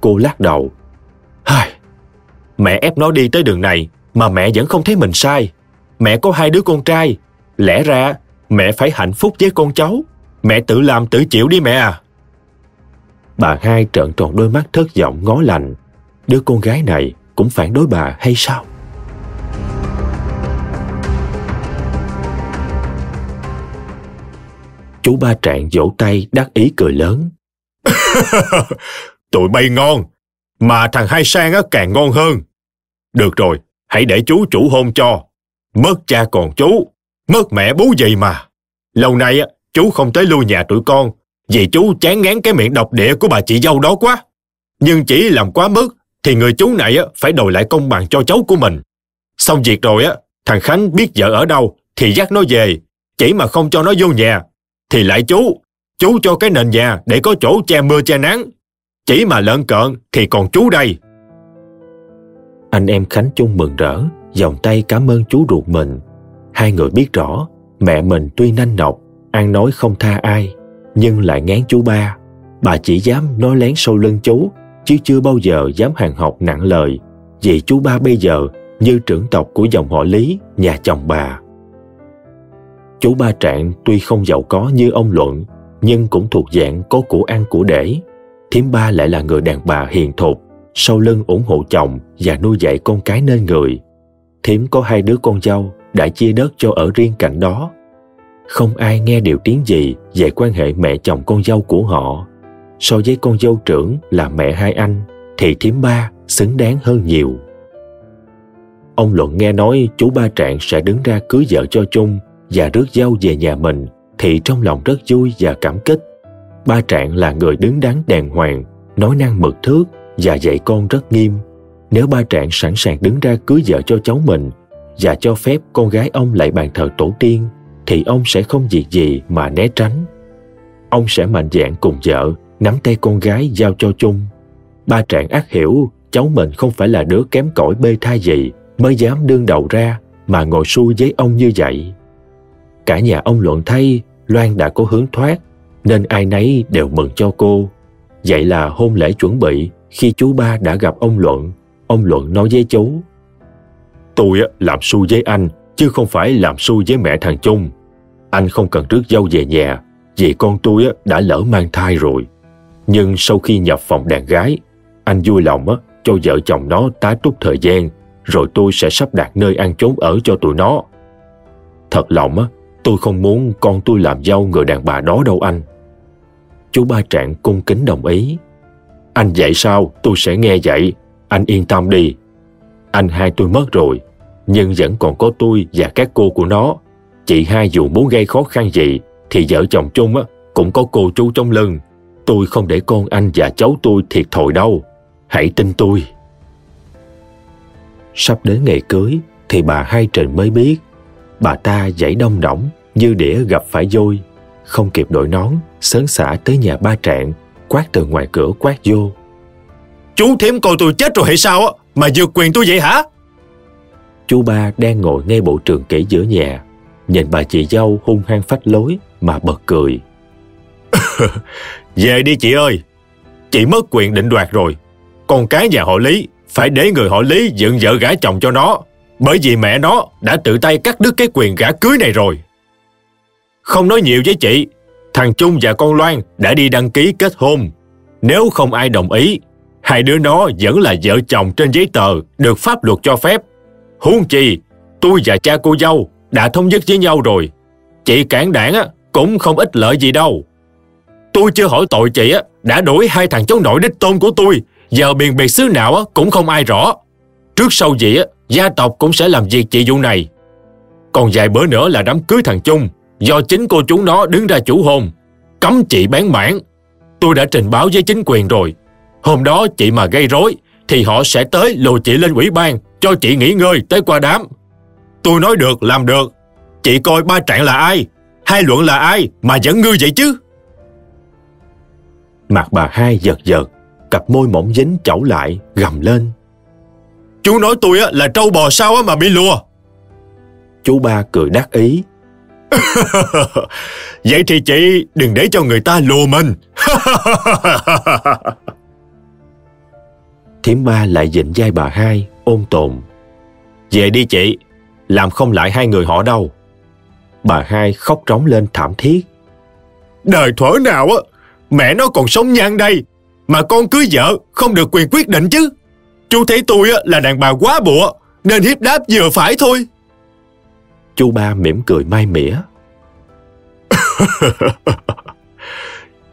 Cô lắc đầu. Hai, mẹ ép nó đi tới đường này mà mẹ vẫn không thấy mình sai. Mẹ có hai đứa con trai. Lẽ ra mẹ phải hạnh phúc với con cháu. Mẹ tự làm tự chịu đi mẹ à. Bà hai trợn tròn đôi mắt thất vọng ngó lành. Đứa con gái này cũng phản đối bà hay sao? Chú ba trạng vỗ tay đắc ý cười lớn. Tụi bay ngon, mà thằng hai sang á càng ngon hơn. Được rồi, hãy để chú chủ hôn cho. Mất cha còn chú, mất mẹ bú gì mà. Lâu nay á, chú không tới lui nhà tụi con, vì chú chán ngán cái miệng độc địa của bà chị dâu đó quá. Nhưng chỉ làm quá mức, thì người chú này á, phải đòi lại công bằng cho cháu của mình. Xong việc rồi á, thằng Khánh biết vợ ở đâu, thì dắt nó về. Chỉ mà không cho nó vô nhà, thì lại chú, chú cho cái nền nhà để có chỗ che mưa che nắng. Chỉ mà lợn cợn thì còn chú đây. Anh em Khánh chung mừng rỡ, vòng tay cảm ơn chú ruột mình. Hai người biết rõ, mẹ mình tuy nanh nọc, ăn nói không tha ai, nhưng lại ngán chú ba. Bà chỉ dám nói lén sau lưng chú, chứ chưa bao giờ dám hàng học nặng lời, vì chú ba bây giờ như trưởng tộc của dòng họ Lý, nhà chồng bà. Chú Ba Trạng tuy không giàu có như ông Luận, nhưng cũng thuộc dạng có của ăn của để. Thiếm ba lại là người đàn bà hiền thục, sau lưng ủng hộ chồng và nuôi dạy con cái nên người. Thiếm có hai đứa con dâu đã chia đất cho ở riêng cạnh đó. Không ai nghe điều tiếng gì về quan hệ mẹ chồng con dâu của họ. So với con dâu trưởng là mẹ hai anh, thì thiếm ba xứng đáng hơn nhiều. Ông Luận nghe nói chú Ba Trạng sẽ đứng ra cưới vợ cho Trung và rước dâu về nhà mình thì trong lòng rất vui và cảm kích. Ba Trạng là người đứng đắn đàng hoàng, nói năng mực thước và dạy con rất nghiêm. Nếu ba Trạng sẵn sàng đứng ra cưới vợ cho cháu mình và cho phép con gái ông lại bàn thờ tổ tiên thì ông sẽ không việc gì mà né tránh. Ông sẽ mạnh dạn cùng vợ nắm tay con gái giao cho chung. Ba Trạng ác hiểu cháu mình không phải là đứa kém cỏi bê tha gì mới dám đương đầu ra mà ngồi xuôi với ông như vậy. Cả nhà ông luận thay Loan đã có hướng thoát nên ai nấy đều mừng cho cô. Vậy là hôn lễ chuẩn bị khi chú ba đã gặp ông Luận. Ông Luận nói với chú Tôi làm xui với anh chứ không phải làm xui với mẹ thằng Trung. Anh không cần rước dâu về nhà vì con tôi đã lỡ mang thai rồi. Nhưng sau khi nhập phòng đàn gái, anh vui lòng cho vợ chồng nó tá túc thời gian rồi tôi sẽ sắp đặt nơi ăn trốn ở cho tụi nó. Thật lòng á, tôi không muốn con tôi làm dâu người đàn bà đó đâu anh. Chú Ba Trạng cung kính đồng ý. Anh dạy sao, tôi sẽ nghe dạy Anh yên tâm đi. Anh hai tôi mất rồi, nhưng vẫn còn có tôi và các cô của nó. Chị hai dù muốn gây khó khăn gì, thì vợ chồng chung á, cũng có cô chú trong lưng. Tôi không để con anh và cháu tôi thiệt thòi đâu. Hãy tin tôi. Sắp đến ngày cưới thì bà Hai Trình mới biết. Bà ta dãy đông đỏng như đĩa gặp phải dôi. Không kịp đội nón, sớn xả tới nhà ba trạng, quát từ ngoài cửa quát vô. Chú thím coi tôi chết rồi hay sao á, mà vượt quyền tôi vậy hả? Chú ba đang ngồi ngay bộ trường kỷ giữa nhà, nhìn bà chị dâu hung hăng phách lối mà bật cười. Về đi chị ơi, chị mất quyền định đoạt rồi. Con cái nhà họ Lý phải để người họ Lý dựng vợ gả chồng cho nó, bởi vì mẹ nó đã tự tay cắt đứt cái quyền gả cưới này rồi. Không nói nhiều với chị, thằng Trung và con Loan đã đi đăng ký kết hôn. Nếu không ai đồng ý, hai đứa nó vẫn là vợ chồng trên giấy tờ được pháp luật cho phép. Huống chi, tôi và cha cô dâu đã thống nhất với nhau rồi. Chị cản đảng cũng không ít lợi gì đâu. Tôi chưa hỏi tội chị đã đuổi hai thằng cháu nội đích tôn của tôi giờ biền biệt xứ nào cũng không ai rõ. Trước sau gì gia tộc cũng sẽ làm việc chị vụ này. Còn vài bữa nữa là đám cưới thằng Trung do chính cô chú nó đứng ra chủ hôn. Cấm chị bán mãn. Tôi đã trình báo với chính quyền rồi. Hôm đó chị mà gây rối thì họ sẽ tới lùi chị lên ủy ban cho chị nghỉ ngơi tới qua đám. Tôi nói được làm được. Chị coi ba trạng là ai? Hai luận là ai mà vẫn ngư vậy chứ? Mặt bà hai giật giật, cặp môi mỏng dính chẩu lại, gầm lên. Chú nói tôi là trâu bò sao mà bị lùa. Chú ba cười đắc ý. Vậy thì chị đừng để cho người ta lùa mình. Thiểm ba lại dịnh vai bà hai, ôm tồn. Về đi chị, làm không lại hai người họ đâu. Bà hai khóc trống lên thảm thiết. Đời thuở nào á, mẹ nó còn sống nhan đây, mà con cưới vợ không được quyền quyết định chứ. Chú thấy tôi là đàn bà quá bụa, nên hiếp đáp vừa phải thôi. Chú ba mỉm cười mai mỉa.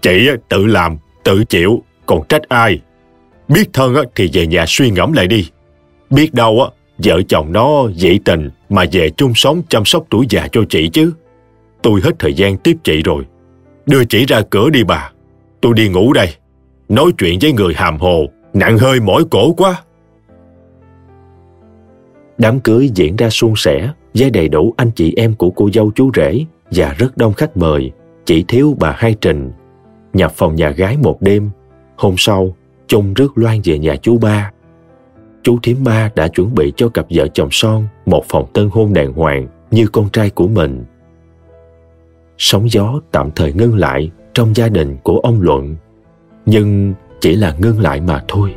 Chị tự làm, tự chịu, còn trách ai? Biết thân thì về nhà suy ngẫm lại đi. Biết đâu vợ chồng nó dị tình mà về chung sống chăm sóc tuổi già cho chị chứ. Tôi hết thời gian tiếp chị rồi. Đưa chị ra cửa đi bà. Tôi đi ngủ đây. Nói chuyện với người hàm hồ, nặng hơi mỏi cổ quá. Đám cưới diễn ra suôn sẻ với đầy đủ anh chị em của cô dâu chú rể và rất đông khách mời, chỉ thiếu bà Hai Trình. Nhập phòng nhà gái một đêm, hôm sau, Trung rước Loan về nhà chú ba. Chú Thiếm ba đã chuẩn bị cho cặp vợ chồng son một phòng tân hôn đàng hoàng như con trai của mình. Sóng gió tạm thời ngưng lại trong gia đình của ông Luận, nhưng chỉ là ngưng lại mà thôi.